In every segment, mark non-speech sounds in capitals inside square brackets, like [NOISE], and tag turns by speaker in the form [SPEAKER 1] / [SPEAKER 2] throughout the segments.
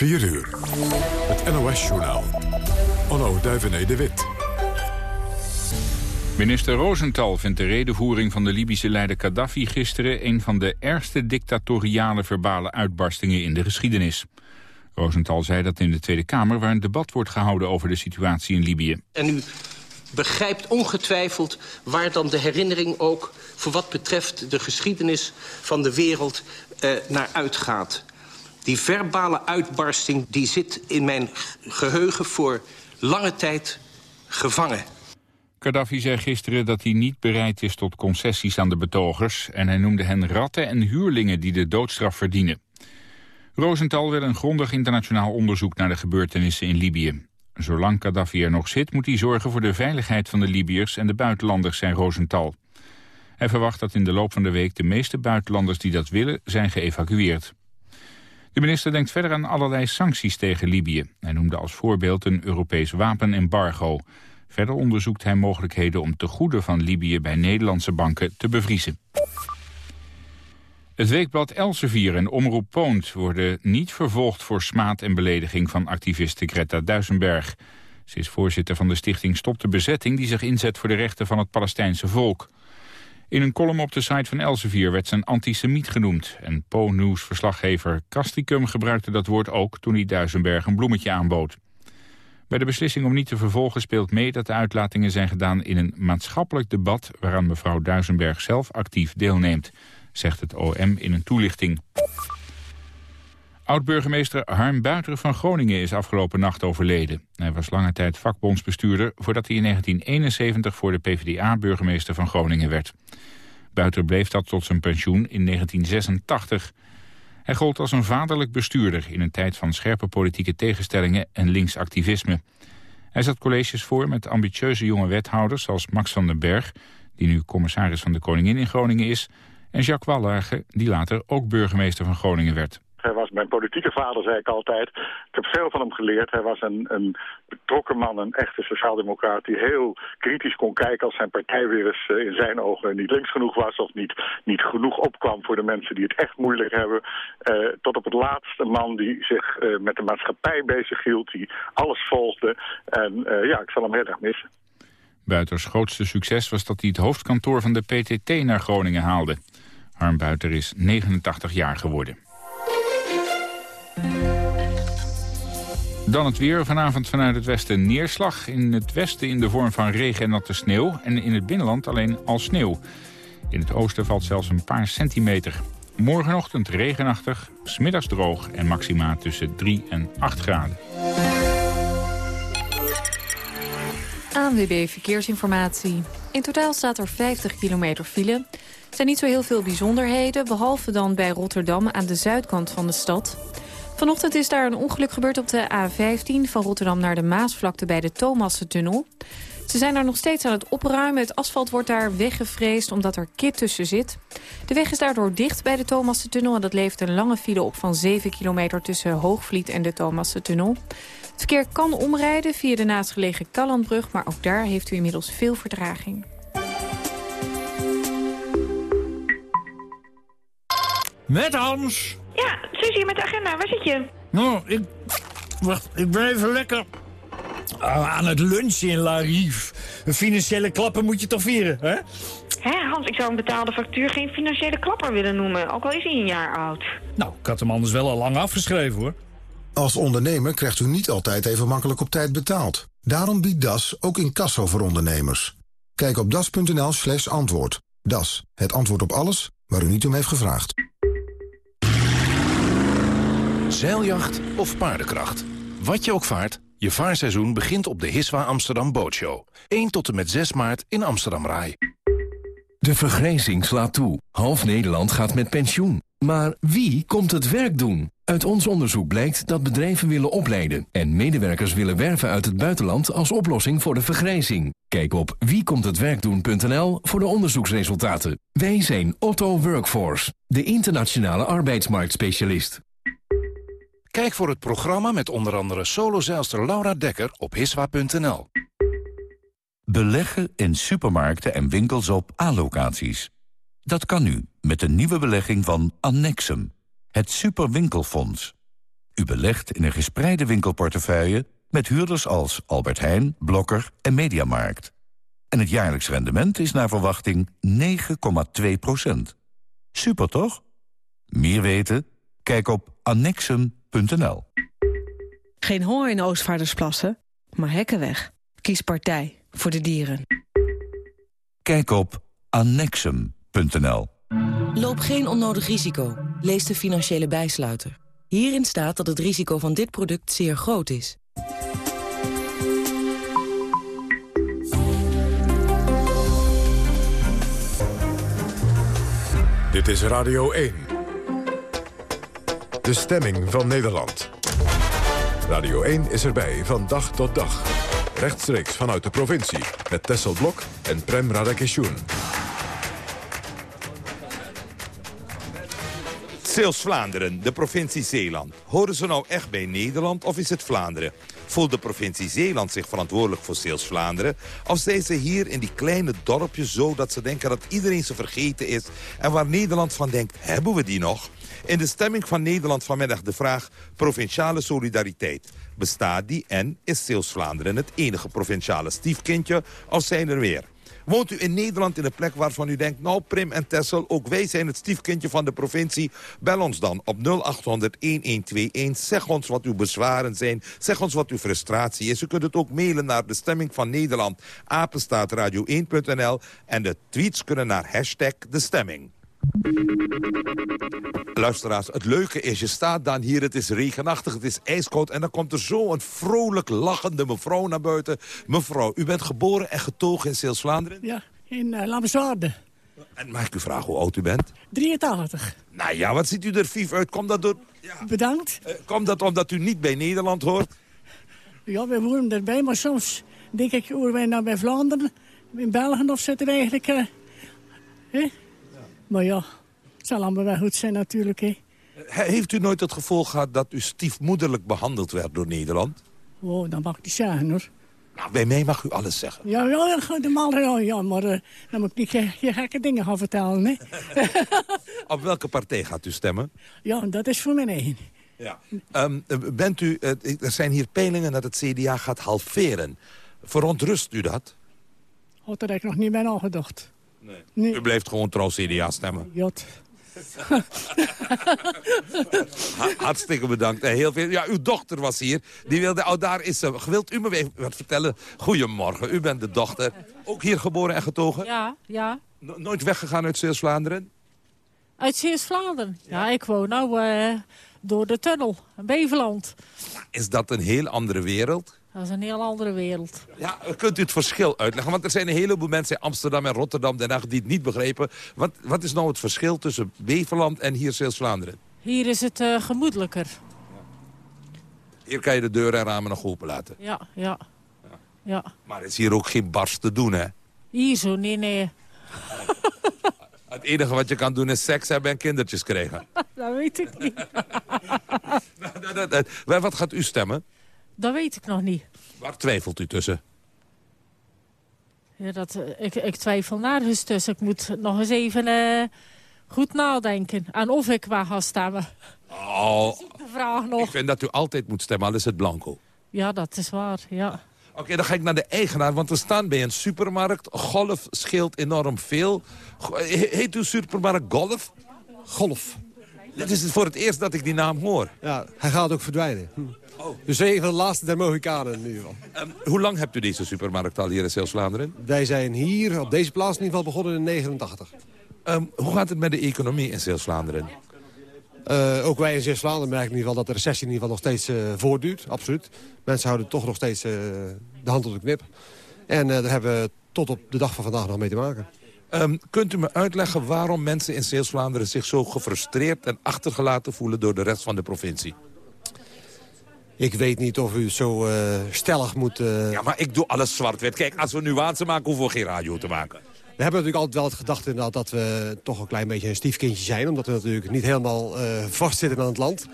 [SPEAKER 1] 4 uur. Het NOS-journaal. Onno Duivené de Wit.
[SPEAKER 2] Minister Rosenthal vindt de redenvoering van de Libische leider Gaddafi gisteren... een van de ergste dictatoriale verbale uitbarstingen in de geschiedenis. Rosenthal zei dat in de Tweede Kamer... waar een debat wordt gehouden over de situatie in Libië.
[SPEAKER 3] En u begrijpt ongetwijfeld waar dan de herinnering ook... voor wat betreft de geschiedenis van de wereld eh, naar uitgaat. Die verbale uitbarsting die zit in mijn geheugen voor lange tijd gevangen.
[SPEAKER 2] Gaddafi zei gisteren dat hij niet bereid is tot concessies aan de betogers... en hij noemde hen ratten en huurlingen die de doodstraf verdienen. Rosenthal wil een grondig internationaal onderzoek naar de gebeurtenissen in Libië. Zolang Gaddafi er nog zit, moet hij zorgen voor de veiligheid van de Libiërs en de buitenlanders, zei Rosenthal. Hij verwacht dat in de loop van de week de meeste buitenlanders die dat willen zijn geëvacueerd. De minister denkt verder aan allerlei sancties tegen Libië. Hij noemde als voorbeeld een Europees wapenembargo. Verder onderzoekt hij mogelijkheden om tegoeden van Libië bij Nederlandse banken te bevriezen. Het weekblad Elsevier en Omroep Poont worden niet vervolgd voor smaad en belediging van activiste Greta Duisenberg. Ze is voorzitter van de stichting Stop de Bezetting die zich inzet voor de rechten van het Palestijnse volk. In een column op de site van Elsevier werd een antisemiet genoemd. En Po-nieuws-verslaggever Kastikum gebruikte dat woord ook toen hij Duisenberg een bloemetje aanbood. Bij de beslissing om niet te vervolgen speelt mee dat de uitlatingen zijn gedaan in een maatschappelijk debat waaraan mevrouw Duisenberg zelf actief deelneemt, zegt het OM in een toelichting. Oud-burgemeester Harm Buiter van Groningen is afgelopen nacht overleden. Hij was lange tijd vakbondsbestuurder voordat hij in 1971 voor de PvdA burgemeester van Groningen werd. Buiter bleef dat tot zijn pensioen in 1986. Hij gold als een vaderlijk bestuurder in een tijd van scherpe politieke tegenstellingen en linksactivisme. Hij zat colleges voor met ambitieuze jonge wethouders zoals Max van den Berg, die nu commissaris van de Koningin in Groningen is, en Jacques Wallage, die later ook burgemeester van Groningen werd.
[SPEAKER 4] Hij was mijn politieke vader, zei ik altijd. Ik heb veel van hem geleerd. Hij was een, een betrokken man, een echte sociaaldemocraat... die heel kritisch kon kijken als zijn partij weer eens eh, in zijn ogen niet links genoeg was... of niet, niet genoeg opkwam voor de mensen die het echt moeilijk hebben. Uh, tot op het laatste man die zich uh, met de maatschappij bezig hield... die alles volgde. En ja, ik zal hem heel erg missen.
[SPEAKER 2] Buiters grootste succes was dat hij het hoofdkantoor van de PTT naar Groningen haalde. Harm Buiter is 89 jaar geworden. Dan het weer. Vanavond vanuit het westen neerslag. In het westen in de vorm van regen en natte sneeuw. En in het binnenland alleen al sneeuw. In het oosten valt zelfs een paar centimeter. Morgenochtend regenachtig, smiddags droog en maxima tussen 3 en 8 graden.
[SPEAKER 5] ANWB Verkeersinformatie. In totaal staat er 50 kilometer file. Er zijn niet zo heel veel bijzonderheden, behalve dan bij Rotterdam aan de zuidkant van de stad. Vanochtend is daar een ongeluk gebeurd op de A15 van Rotterdam naar de Maasvlakte bij de Thomassentunnel. Ze zijn daar nog steeds aan het opruimen. Het asfalt wordt daar weggevreesd omdat er kit tussen zit. De weg is daardoor dicht bij de Thomassentunnel... en dat levert een lange file op van 7 kilometer tussen Hoogvliet en de Thomassentunnel. Het verkeer kan omrijden via de naastgelegen Kallandbrug... maar ook daar heeft u inmiddels veel vertraging.
[SPEAKER 6] Met Hans.
[SPEAKER 7] Ja, Suzie met de agenda. Waar zit je?
[SPEAKER 6] Nou, ik... Wacht, ik ben even lekker... Aan het lunchen in La Rive. Een financiële klapper moet je toch vieren, hè?
[SPEAKER 7] Hé, Hans, ik zou een betaalde factuur geen financiële klapper willen noemen. Ook al is hij een jaar oud.
[SPEAKER 6] Nou, ik had hem anders wel al lang afgeschreven, hoor.
[SPEAKER 8] Als ondernemer krijgt u niet altijd even makkelijk op tijd betaald. Daarom biedt DAS ook incasso voor ondernemers. Kijk op das.nl slash antwoord. DAS, het antwoord op alles waar u niet om heeft gevraagd.
[SPEAKER 9] Zeiljacht of paardenkracht. Wat je ook vaart, je vaarseizoen begint op de Hiswa Amsterdam Bootshow. 1 tot en met 6 maart in Amsterdam Rai.
[SPEAKER 10] De vergrijzing slaat toe. Half Nederland gaat met pensioen. Maar wie komt het werk doen? Uit ons onderzoek blijkt dat bedrijven willen opleiden... en medewerkers willen werven uit het buitenland als oplossing voor de vergrijzing. Kijk op wiekomthetwerkdoen.nl voor de onderzoeksresultaten. Wij zijn Otto Workforce, de internationale arbeidsmarktspecialist.
[SPEAKER 9] Kijk voor het programma met onder andere solozeilster Laura Dekker op hiswa.nl.
[SPEAKER 11] Beleggen in supermarkten en winkels op A-locaties. Dat kan nu met de nieuwe belegging van Annexum, het superwinkelfonds. U belegt in een gespreide winkelportefeuille met huurders als Albert Heijn, Blokker en Mediamarkt. En het jaarlijks rendement is naar verwachting 9,2% Super toch? Meer weten? Kijk op annexum.nl.
[SPEAKER 12] Geen honger in Oostvaardersplassen, maar hekken weg. Kies partij voor de dieren.
[SPEAKER 11] Kijk op annexum.nl.
[SPEAKER 12] Loop geen onnodig risico. Lees de financiële bijsluiter. Hierin staat dat het risico van dit product zeer groot is.
[SPEAKER 1] Dit is Radio 1. De stemming van Nederland. Radio 1 is erbij van dag tot dag. Rechtstreeks vanuit de provincie. Met Tessel Blok en Prem Radakishun.
[SPEAKER 13] Zeeuws-Vlaanderen, de provincie Zeeland. Horen ze nou echt bij Nederland of is het Vlaanderen? Voelt de provincie Zeeland zich verantwoordelijk voor Zeeuws-Vlaanderen? Of zijn ze hier in die kleine dorpjes zo dat ze denken dat iedereen ze vergeten is... en waar Nederland van denkt, hebben we die nog? In de stemming van Nederland vanmiddag de vraag provinciale solidariteit. Bestaat die en is Zeeuws-Vlaanderen het enige provinciale stiefkindje of zijn er weer? Woont u in Nederland in een plek waarvan u denkt... nou, Prim en Tessel, ook wij zijn het stiefkindje van de provincie. Bel ons dan op 0800-1121. Zeg ons wat uw bezwaren zijn. Zeg ons wat uw frustratie is. U kunt het ook mailen naar de stemming van Nederland. apenstaatradio1.nl. En de tweets kunnen naar hashtag de stemming. Luisteraars, het leuke is, je staat dan hier, het is regenachtig, het is ijskoud... en dan komt er zo een vrolijk lachende mevrouw naar buiten. Mevrouw, u bent geboren en getogen in Zeeuws-Vlaanderen?
[SPEAKER 14] Ja, in uh, Lamswaarde.
[SPEAKER 13] En mag ik u vragen hoe oud u bent?
[SPEAKER 14] 83.
[SPEAKER 13] Nou ja, wat ziet u er vief uit? Komt dat door...
[SPEAKER 14] Ja. Bedankt.
[SPEAKER 13] Uh, komt dat omdat u niet bij Nederland hoort?
[SPEAKER 14] Ja, we horen erbij, maar soms denk ik, horen wij nou bij Vlaanderen, in België of zitten we eigenlijk... Uh, hè? Maar ja, het zal allemaal wel goed zijn natuurlijk. Hè.
[SPEAKER 13] Heeft u nooit het gevoel gehad dat u stiefmoederlijk behandeld werd door Nederland?
[SPEAKER 14] Oh, dat mag ik niet zeggen hoor.
[SPEAKER 13] Nou, bij mij mag u alles zeggen.
[SPEAKER 14] Ja, ja, ja, ja maar uh, dan moet ik niet je, je gekke dingen gaan vertellen. Hè. [LAUGHS]
[SPEAKER 13] Op welke partij gaat u stemmen?
[SPEAKER 14] Ja, dat is voor mijn eigen.
[SPEAKER 13] Ja. Um, bent u, uh, er zijn hier peilingen dat het CDA gaat halveren. Verontrust u dat?
[SPEAKER 14] Had er ik nog niet bij nagedacht.
[SPEAKER 13] Nee. nee. U blijft gewoon trouw CDA stemmen.
[SPEAKER 14] Jot. [LAUGHS]
[SPEAKER 13] Hartstikke bedankt. Heel veel. Ja, uw dochter was hier. Die wilde, oh, daar is ze. Wilt u me even wat vertellen? Goedemorgen, u bent de dochter. Ook hier geboren en getogen?
[SPEAKER 15] Ja, ja.
[SPEAKER 13] No nooit weggegaan uit Zeeuws-Vlaanderen?
[SPEAKER 15] Uit Zeeuws-Vlaanderen? Ja. ja. ik woon nou uh, door de tunnel, Beverland.
[SPEAKER 13] Is dat een heel andere wereld?
[SPEAKER 15] Dat is een heel andere wereld.
[SPEAKER 13] Ja, kunt u het verschil uitleggen? Want er zijn een heleboel mensen in Amsterdam en Rotterdam... Den Haag die het niet begrepen. Wat, wat is nou het verschil tussen Beverland en hier Zeeuws-Vlaanderen?
[SPEAKER 15] Hier is het uh, gemoedelijker.
[SPEAKER 13] Hier kan je de deuren en ramen nog open laten.
[SPEAKER 15] Ja, ja. ja. ja.
[SPEAKER 13] Maar is hier ook geen barst te doen, hè?
[SPEAKER 15] Hier zo, nee, nee.
[SPEAKER 13] Het enige wat je kan doen is seks hebben en kindertjes krijgen.
[SPEAKER 15] dat weet ik niet.
[SPEAKER 13] wat gaat u stemmen?
[SPEAKER 15] Dat weet ik nog niet.
[SPEAKER 13] Waar twijfelt u tussen?
[SPEAKER 15] Ja, dat, ik, ik twijfel nergens tussen. Ik moet nog eens even uh, goed nadenken aan of ik waar ga stemmen.
[SPEAKER 13] Oh,
[SPEAKER 15] de vraag nog.
[SPEAKER 13] ik vind dat u altijd moet stemmen, al is het blanco.
[SPEAKER 15] Ja, dat is waar, ja.
[SPEAKER 13] Oké, okay, dan ga ik naar de eigenaar, want we staan bij een supermarkt. Golf scheelt enorm veel. Heet uw supermarkt Golf?
[SPEAKER 16] Golf.
[SPEAKER 13] Dit is voor het eerst dat ik die naam hoor.
[SPEAKER 16] Ja, hij gaat ook verdwijnen. Hm. Oh. Dus een van de laatste der Mohikanen in ieder geval.
[SPEAKER 13] Um, hoe lang hebt u deze supermarkt al hier in Zeeuws-Vlaanderen?
[SPEAKER 16] Wij zijn hier op deze plaats in ieder geval begonnen in 89.
[SPEAKER 13] Um, hoe gaat het met de economie in Zeeuws-Vlaanderen?
[SPEAKER 16] Uh, ook wij in Zeeuws-Vlaanderen merken in ieder geval dat de recessie in ieder geval nog steeds uh, voortduurt. Absoluut. Mensen houden toch nog steeds uh, de hand op de knip. En daar hebben we tot op de dag van vandaag nog mee te maken.
[SPEAKER 13] Um, kunt u me uitleggen waarom mensen in Zeeuws-Vlaanderen zich zo gefrustreerd en achtergelaten voelen door de rest van de provincie?
[SPEAKER 16] Ik weet niet of u zo uh, stellig moet... Uh...
[SPEAKER 13] Ja, maar ik doe alles zwart-wit. Kijk, als we nuance maken, hoeven we geen radio te maken.
[SPEAKER 16] We hebben natuurlijk altijd wel het gedachte inderdaad dat we toch een klein beetje een stiefkindje zijn. Omdat we natuurlijk niet helemaal uh, vastzitten aan het land.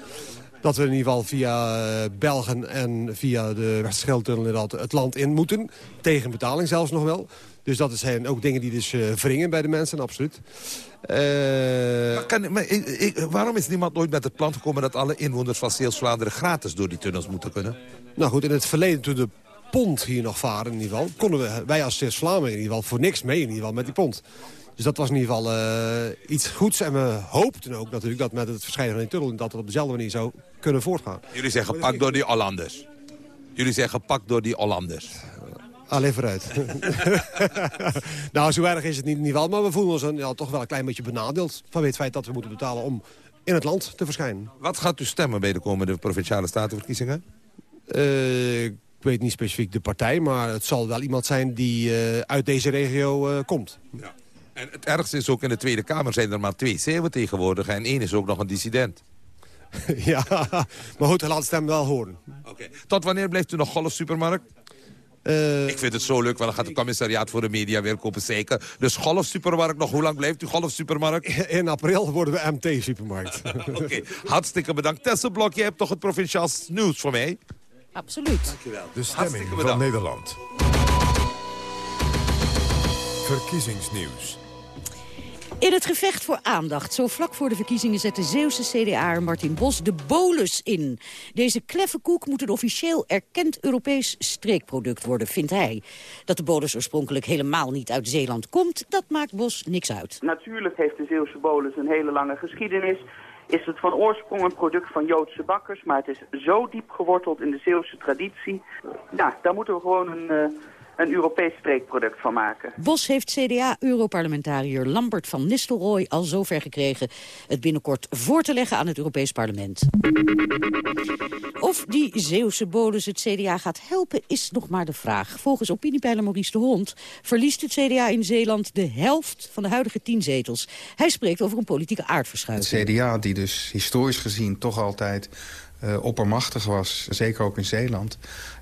[SPEAKER 16] Dat we in ieder geval via Belgen en via de Westerschelde-tunnel het land in moeten. Tegen betaling zelfs nog wel. Dus dat zijn ook dingen die dus uh, wringen bij de mensen, absoluut. Uh...
[SPEAKER 13] Maar kan, maar, ik, waarom is niemand nooit met het plan gekomen... dat alle inwoners van Zeeuws-Vlaanderen gratis door die tunnels moeten kunnen?
[SPEAKER 16] Nou goed, in het verleden toen de pont hier nog varen in ieder geval... konden we, wij als Zeeuws-Vlaanderen in ieder geval voor niks mee in ieder geval met die pont. Dus dat was in ieder geval uh, iets goeds. En we hoopten ook natuurlijk dat met het verschijnen van die tunnel... dat het op dezelfde manier zou kunnen voortgaan.
[SPEAKER 13] Jullie zijn gepakt door die Hollanders. Jullie zijn gepakt door die Hollanders.
[SPEAKER 16] Alleen vooruit. [LAUGHS] nou, zo erg is het niet ieder geval. Maar we voelen ons een, ja, toch wel een klein beetje benadeeld... vanwege het feit dat we moeten betalen om in het land te verschijnen.
[SPEAKER 13] Wat gaat u stemmen bij de komende Provinciale Statenverkiezingen?
[SPEAKER 16] Uh, ik weet niet specifiek de partij... maar het zal wel iemand zijn die uh, uit deze regio uh, komt.
[SPEAKER 13] Ja. En het ergste is ook in de Tweede Kamer zijn er maar twee zeven tegenwoordig... en één is ook nog een dissident. [LAUGHS]
[SPEAKER 16] ja, maar goed, laat stem wel horen.
[SPEAKER 13] Oké. Tot wanneer blijft u nog golfsupermarkt? Uh, ik vind het zo leuk, want dan gaat het commissariaat voor de media weer kopen zeker. Dus golfsupermarkt nog, hoe lang blijft u golfsupermarkt? [LAUGHS]
[SPEAKER 16] In april worden we MT-supermarkt. [LAUGHS]
[SPEAKER 13] Oké, okay. hartstikke bedankt. Tesselblok, je hebt toch het provinciaal nieuws voor mij?
[SPEAKER 12] Absoluut.
[SPEAKER 13] Dankjewel.
[SPEAKER 1] De stemming van Nederland. Verkiezingsnieuws.
[SPEAKER 17] In het gevecht voor aandacht, zo vlak voor de verkiezingen... zet de Zeeuwse CDA Martin Bos de bolus in. Deze kleffe koek moet een officieel erkend Europees streekproduct worden, vindt hij. Dat de bolus oorspronkelijk helemaal niet uit Zeeland komt... dat maakt Bos niks uit.
[SPEAKER 18] Natuurlijk heeft de Zeeuwse bolus een hele lange geschiedenis is het van oorsprong een product van Joodse bakkers, maar het is zo diep geworteld in de Zeeuwse traditie. Nou, daar moeten we gewoon een, uh, een Europees streekproduct van maken.
[SPEAKER 17] Bos heeft CDA-europarlementariër Lambert van Nistelrooy al zover gekregen... het binnenkort voor te leggen aan het Europees Parlement. Of die Zeeuwse bolus het CDA gaat helpen, is nog maar de vraag. Volgens opiniepeiler Maurice de Hond verliest het CDA in Zeeland... de helft van de huidige tien zetels. Hij spreekt over een politieke aardverschuiving.
[SPEAKER 19] Het CDA, die dus historisch gezien toch altijd uh, oppermachtig was, zeker ook in Zeeland.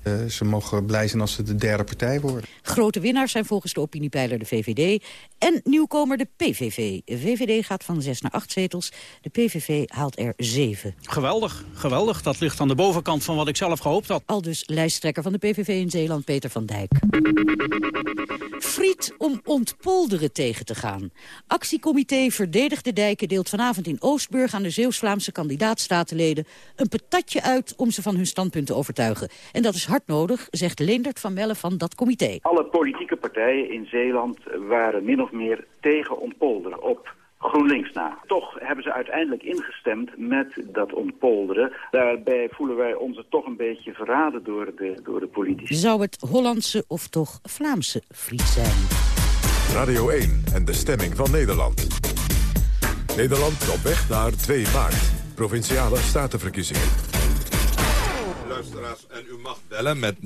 [SPEAKER 19] Uh, ze mogen blij zijn als ze de derde partij worden.
[SPEAKER 17] Grote winnaars zijn volgens de opiniepeiler de VVD en nieuwkomer de PVV. De VVD gaat van zes naar acht zetels, de PVV haalt er zeven.
[SPEAKER 20] Geweldig, geweldig. Dat ligt aan de bovenkant van wat ik zelf gehoopt had.
[SPEAKER 17] Al dus lijsttrekker van de PVV in Zeeland, Peter van Dijk. Friet om ontpolderen tegen te gaan. Actiecomité Verdedig de Dijken deelt vanavond in Oostburg... aan de Zeeuws-Vlaamse kandidaatstatenleden een patatje uit... om ze van hun standpunt te overtuigen. En dat is hard nodig, zegt Leendert van Melle van dat comité.
[SPEAKER 21] Alle politieke partijen in Zeeland waren min of meer tegen ontpolderen op GroenLinks na. Toch hebben ze uiteindelijk ingestemd met dat ontpolderen. Daarbij voelen wij ons toch een beetje verraden door de, door de politici.
[SPEAKER 17] Zou het Hollandse of toch Vlaamse friet zijn?
[SPEAKER 1] Radio 1 en de stemming van Nederland. Nederland op weg naar 2 maart. Provinciale statenverkiezingen.
[SPEAKER 13] Luisteraars, en u mag bellen met 0800-1121.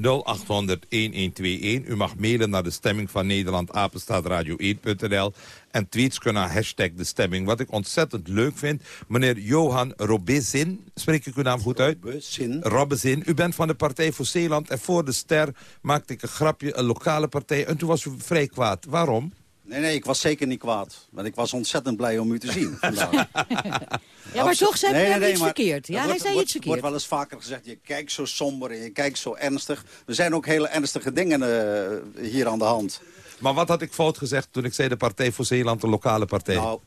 [SPEAKER 13] U mag mailen naar de stemming van Nederland, apenstaatradio1.nl. En tweets kunnen naar hashtag de stemming. Wat ik ontzettend leuk vind, meneer Johan Robezin. Spreek ik uw naam goed uit?
[SPEAKER 22] Robezin.
[SPEAKER 13] Robezin. U bent van de Partij voor Zeeland. En voor de ster maakte ik een grapje, een lokale partij. En toen was u vrij kwaad. Waarom?
[SPEAKER 22] Nee, nee, ik was zeker niet kwaad. Want ik was ontzettend blij om u te zien [LAUGHS] vandaag.
[SPEAKER 17] ja, maar toch zei hij nee, iets verkeerd. Ja, hij zei iets verkeerd.
[SPEAKER 22] Er wordt wel eens vaker gezegd, je kijkt zo somber en je kijkt zo ernstig. Er zijn ook hele ernstige dingen uh, hier aan de hand.
[SPEAKER 13] Maar wat had ik fout gezegd toen ik zei de Partij voor Zeeland, een lokale partij?
[SPEAKER 22] Nou,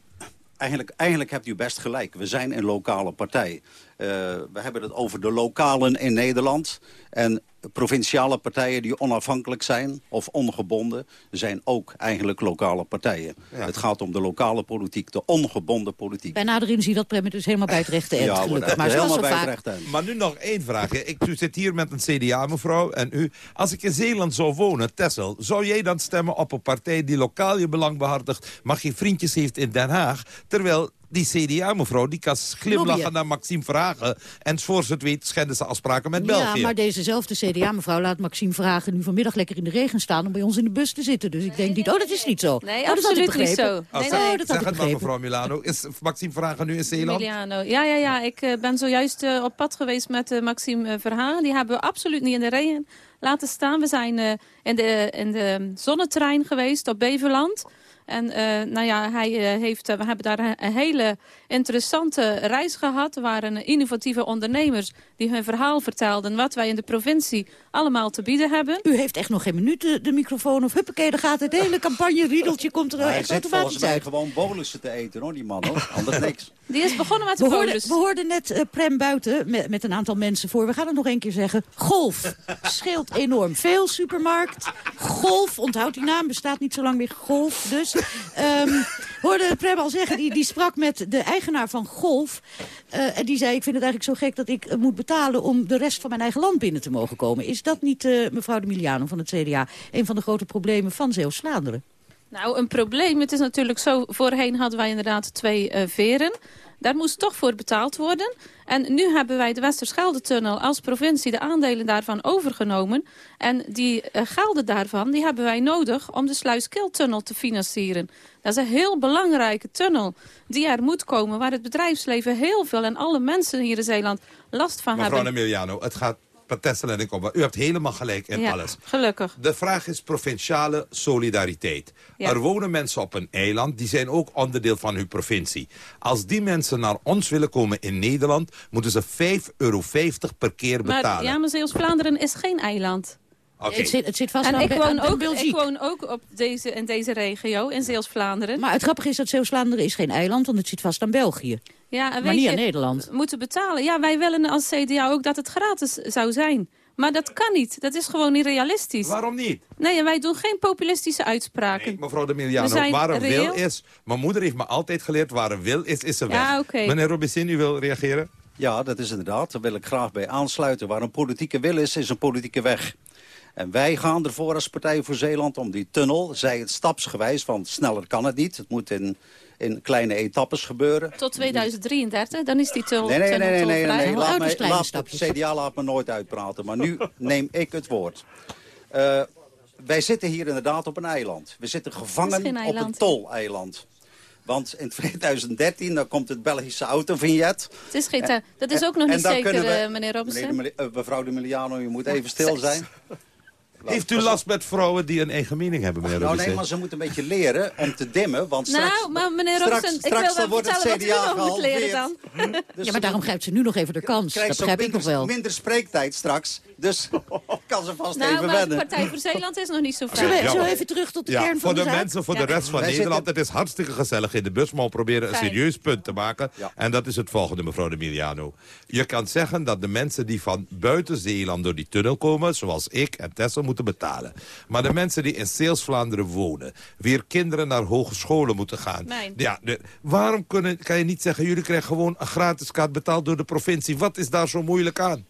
[SPEAKER 22] eigenlijk, eigenlijk hebt u best gelijk. We zijn een lokale partij. Uh, we hebben het over de lokalen in Nederland. En provinciale partijen die onafhankelijk zijn of ongebonden... zijn ook eigenlijk lokale partijen. Het gaat om de lokale politiek, de ongebonden politiek.
[SPEAKER 17] Bij nader inzien dat Prem dus helemaal bij het rechte eind,
[SPEAKER 22] ja,
[SPEAKER 17] gelukkig.
[SPEAKER 22] Maar, helemaal bij het rechte eind.
[SPEAKER 13] maar nu nog één vraag. Ik u zit hier met een CDA-mevrouw en u. Als ik in Zeeland zou wonen, Tessel... zou jij dan stemmen op een partij die lokaal je belang behartigt... maar geen vriendjes heeft in Den Haag... terwijl die CDA-mevrouw, die kan glimlachen naar Maxime Vragen. En voor ze het weet schenden ze afspraken met België.
[SPEAKER 17] Ja, maar dezezelfde CDA-mevrouw laat Maxime Vragen nu vanmiddag lekker in de regen staan... om bij ons in de bus te zitten. Dus ik denk niet, oh, dat is niet zo.
[SPEAKER 5] Nee,
[SPEAKER 17] oh,
[SPEAKER 5] absoluut niet zo.
[SPEAKER 17] Nee, nee, nee. Oh, dat
[SPEAKER 13] zeg het maar, mevrouw Milano. Is Maxime Vragen nu in Zeeland?
[SPEAKER 5] Milano. Ja, ja, ja. Ik uh, ben zojuist uh, op pad geweest met uh, Maxime Verhagen. Die hebben we absoluut niet in de regen laten staan. We zijn in, de, in de zonnetrein geweest op Beverland...
[SPEAKER 23] En eh, nou ja, hij eh, heeft, we hebben daar een, een, hele interessante reis gehad. Er waren innovatieve ondernemers die hun verhaal vertelden... wat wij in de provincie allemaal te bieden hebben.
[SPEAKER 17] U heeft echt nog geen minuut de, de microfoon of huppakee, dan gaat het hele campagne riedeltje komt er
[SPEAKER 22] hij
[SPEAKER 17] echt automatisch
[SPEAKER 22] volgens mij
[SPEAKER 17] uit.
[SPEAKER 22] gewoon bolussen te eten, hoor, die man. Hoor. Anders [LAUGHS] niks.
[SPEAKER 23] Die is begonnen met de
[SPEAKER 17] We hoorden, we hoorden net eh, Prem buiten met, met een aantal mensen voor. We gaan het nog één keer zeggen. Golf [LAUGHS] scheelt enorm veel. Supermarkt. Golf, onthoud die naam, bestaat niet zo lang meer. Golf dus. Ehm hoorde Prem al zeggen, die, die sprak met de eigenaar van Golf. Eh, en die zei, ik vind het eigenlijk zo gek dat ik eh, moet betalen... om de rest van mijn eigen land binnen te mogen komen. Is dat niet, eh, mevrouw de Miliano van het CDA... een van de grote problemen van Zeeuws-Vlaanderen?
[SPEAKER 23] Nou, een probleem. Het is natuurlijk zo, voorheen hadden wij inderdaad twee veren. Daar moest toch voor betaald worden. En nu hebben wij de Westerschelde-tunnel als provincie de aandelen daarvan overgenomen. En die eh, gelden daarvan die hebben wij nodig om de Sluiskil-tunnel te financieren. Dat is een heel belangrijke tunnel die er moet komen... waar het bedrijfsleven heel veel en alle mensen hier in Zeeland last van
[SPEAKER 13] Mevrouw
[SPEAKER 23] hebben.
[SPEAKER 13] Emiliano, het gaat Tessel en ik op. U hebt helemaal gelijk in
[SPEAKER 23] Ja,
[SPEAKER 13] alles.
[SPEAKER 23] gelukkig.
[SPEAKER 13] De vraag is provinciale solidariteit.
[SPEAKER 23] Ja.
[SPEAKER 13] Er wonen mensen op een eiland, die zijn ook onderdeel van uw provincie. Als die mensen naar ons willen komen in Nederland... moeten ze 5,50 euro per keer
[SPEAKER 23] Maar,
[SPEAKER 13] betalen.
[SPEAKER 23] ja, maar Zeeuws-Vlaanderen is geen eiland.
[SPEAKER 13] Oké.
[SPEAKER 17] Het, zit, het zit vast
[SPEAKER 23] En ik woon,
[SPEAKER 17] aan-
[SPEAKER 23] ook, ik woon ook op deze, in deze regio, in Zeeuws-Vlaanderen.
[SPEAKER 17] Maar het grappige is dat Zeeuws-Vlaanderen is geen eiland, want het zit vast aan België.
[SPEAKER 23] Ja, en
[SPEAKER 17] maar niet
[SPEAKER 23] je,
[SPEAKER 17] aan Nederland.
[SPEAKER 23] moeten betalen. Ja, wij willen als CDA ook dat het gratis zou zijn. Maar dat kan niet. Dat is gewoon niet realistisch.
[SPEAKER 13] Waarom niet?
[SPEAKER 23] Nee, en wij doen geen populistische uitspraken.
[SPEAKER 13] Mevrouw de Miliano, waar een wil is... Mijn moeder heeft me altijd geleerd, waar een wil is, is een weg.
[SPEAKER 23] Ja.
[SPEAKER 13] Meneer Robinson, u wil reageren?
[SPEAKER 22] Ja, dat is inderdaad. Daar wil ik graag bij aansluiten. Waar een politieke wil is, is een politieke weg. En wij gaan ervoor als Partij voor Zeeland om die tunnel, zij het stapsgewijs, want sneller kan het niet. Het moet in, in kleine etappes gebeuren.
[SPEAKER 23] Tot 2033, dan is die tul
[SPEAKER 22] Nee, nee, nee, nee, nee, nee,
[SPEAKER 23] tolvrij.
[SPEAKER 22] nee. Laat mij, laat, het CDA laat me nooit uitpraten, maar nu [LAUGHS] neem ik het woord. Eh, wij zitten hier inderdaad op een eiland. We zitten gevangen op een
[SPEAKER 23] eiland.
[SPEAKER 22] toleiland. Want in 2013 dan komt het Belgische autovignet.
[SPEAKER 23] Het is geen te- dat is ook nog
[SPEAKER 22] En
[SPEAKER 23] niet zeker,
[SPEAKER 22] we-
[SPEAKER 23] eh, meneer Robinson.
[SPEAKER 22] Meneer de Mili- eh, mevrouw de Miliano, u moet even stil zijn.
[SPEAKER 13] Heeft u last met vrouwen die een eigen mening hebben, meneer
[SPEAKER 22] Nou nee, maar ze moeten een beetje leren om te dimmen. Want straks,
[SPEAKER 23] nou, maar meneer
[SPEAKER 22] straks,
[SPEAKER 23] Robinson, ik
[SPEAKER 22] straks
[SPEAKER 23] wil wel
[SPEAKER 22] dan wordt het
[SPEAKER 23] vertellen wat u
[SPEAKER 22] CDA
[SPEAKER 23] nog moet leren dan.
[SPEAKER 17] ja, maar daarom grijpt ze nu nog even de kans. Dat begrijp ik nog wel.
[SPEAKER 22] minder spreektijd straks. Dus [LAUGHS] kan ze vast
[SPEAKER 23] Nou,
[SPEAKER 22] even
[SPEAKER 23] maar
[SPEAKER 22] wennen.
[SPEAKER 23] Partij voor Zeeland is nog niet zo ver. [LAUGHS]
[SPEAKER 17] Zullen we,
[SPEAKER 13] Ja,
[SPEAKER 17] zullen we
[SPEAKER 13] maar-
[SPEAKER 17] even terug tot de
[SPEAKER 13] Ja,
[SPEAKER 17] kern
[SPEAKER 13] voor
[SPEAKER 17] van de,
[SPEAKER 13] de
[SPEAKER 17] zaak?
[SPEAKER 13] mensen, voor
[SPEAKER 23] Ja.
[SPEAKER 13] de rest van
[SPEAKER 22] Wij
[SPEAKER 13] Nederland. Het is hartstikke gezellig in de bus, maar we proberen een
[SPEAKER 23] Fijn.
[SPEAKER 13] serieus punt te maken.
[SPEAKER 22] Ja.
[SPEAKER 13] En dat is het volgende, mevrouw de Miliano. Je kan zeggen dat de mensen die van buiten Zeeland door die tunnel komen... zoals ik en Tessel, moeten betalen. Maar de mensen die in Zeeuws-Vlaanderen wonen... weer kinderen naar hogescholen moeten gaan...
[SPEAKER 23] Mijn.
[SPEAKER 13] Ja, de- waarom kunnen, kan je niet zeggen... jullie krijgen gewoon een gratis kaart betaald door de provincie? Wat is daar zo moeilijk aan?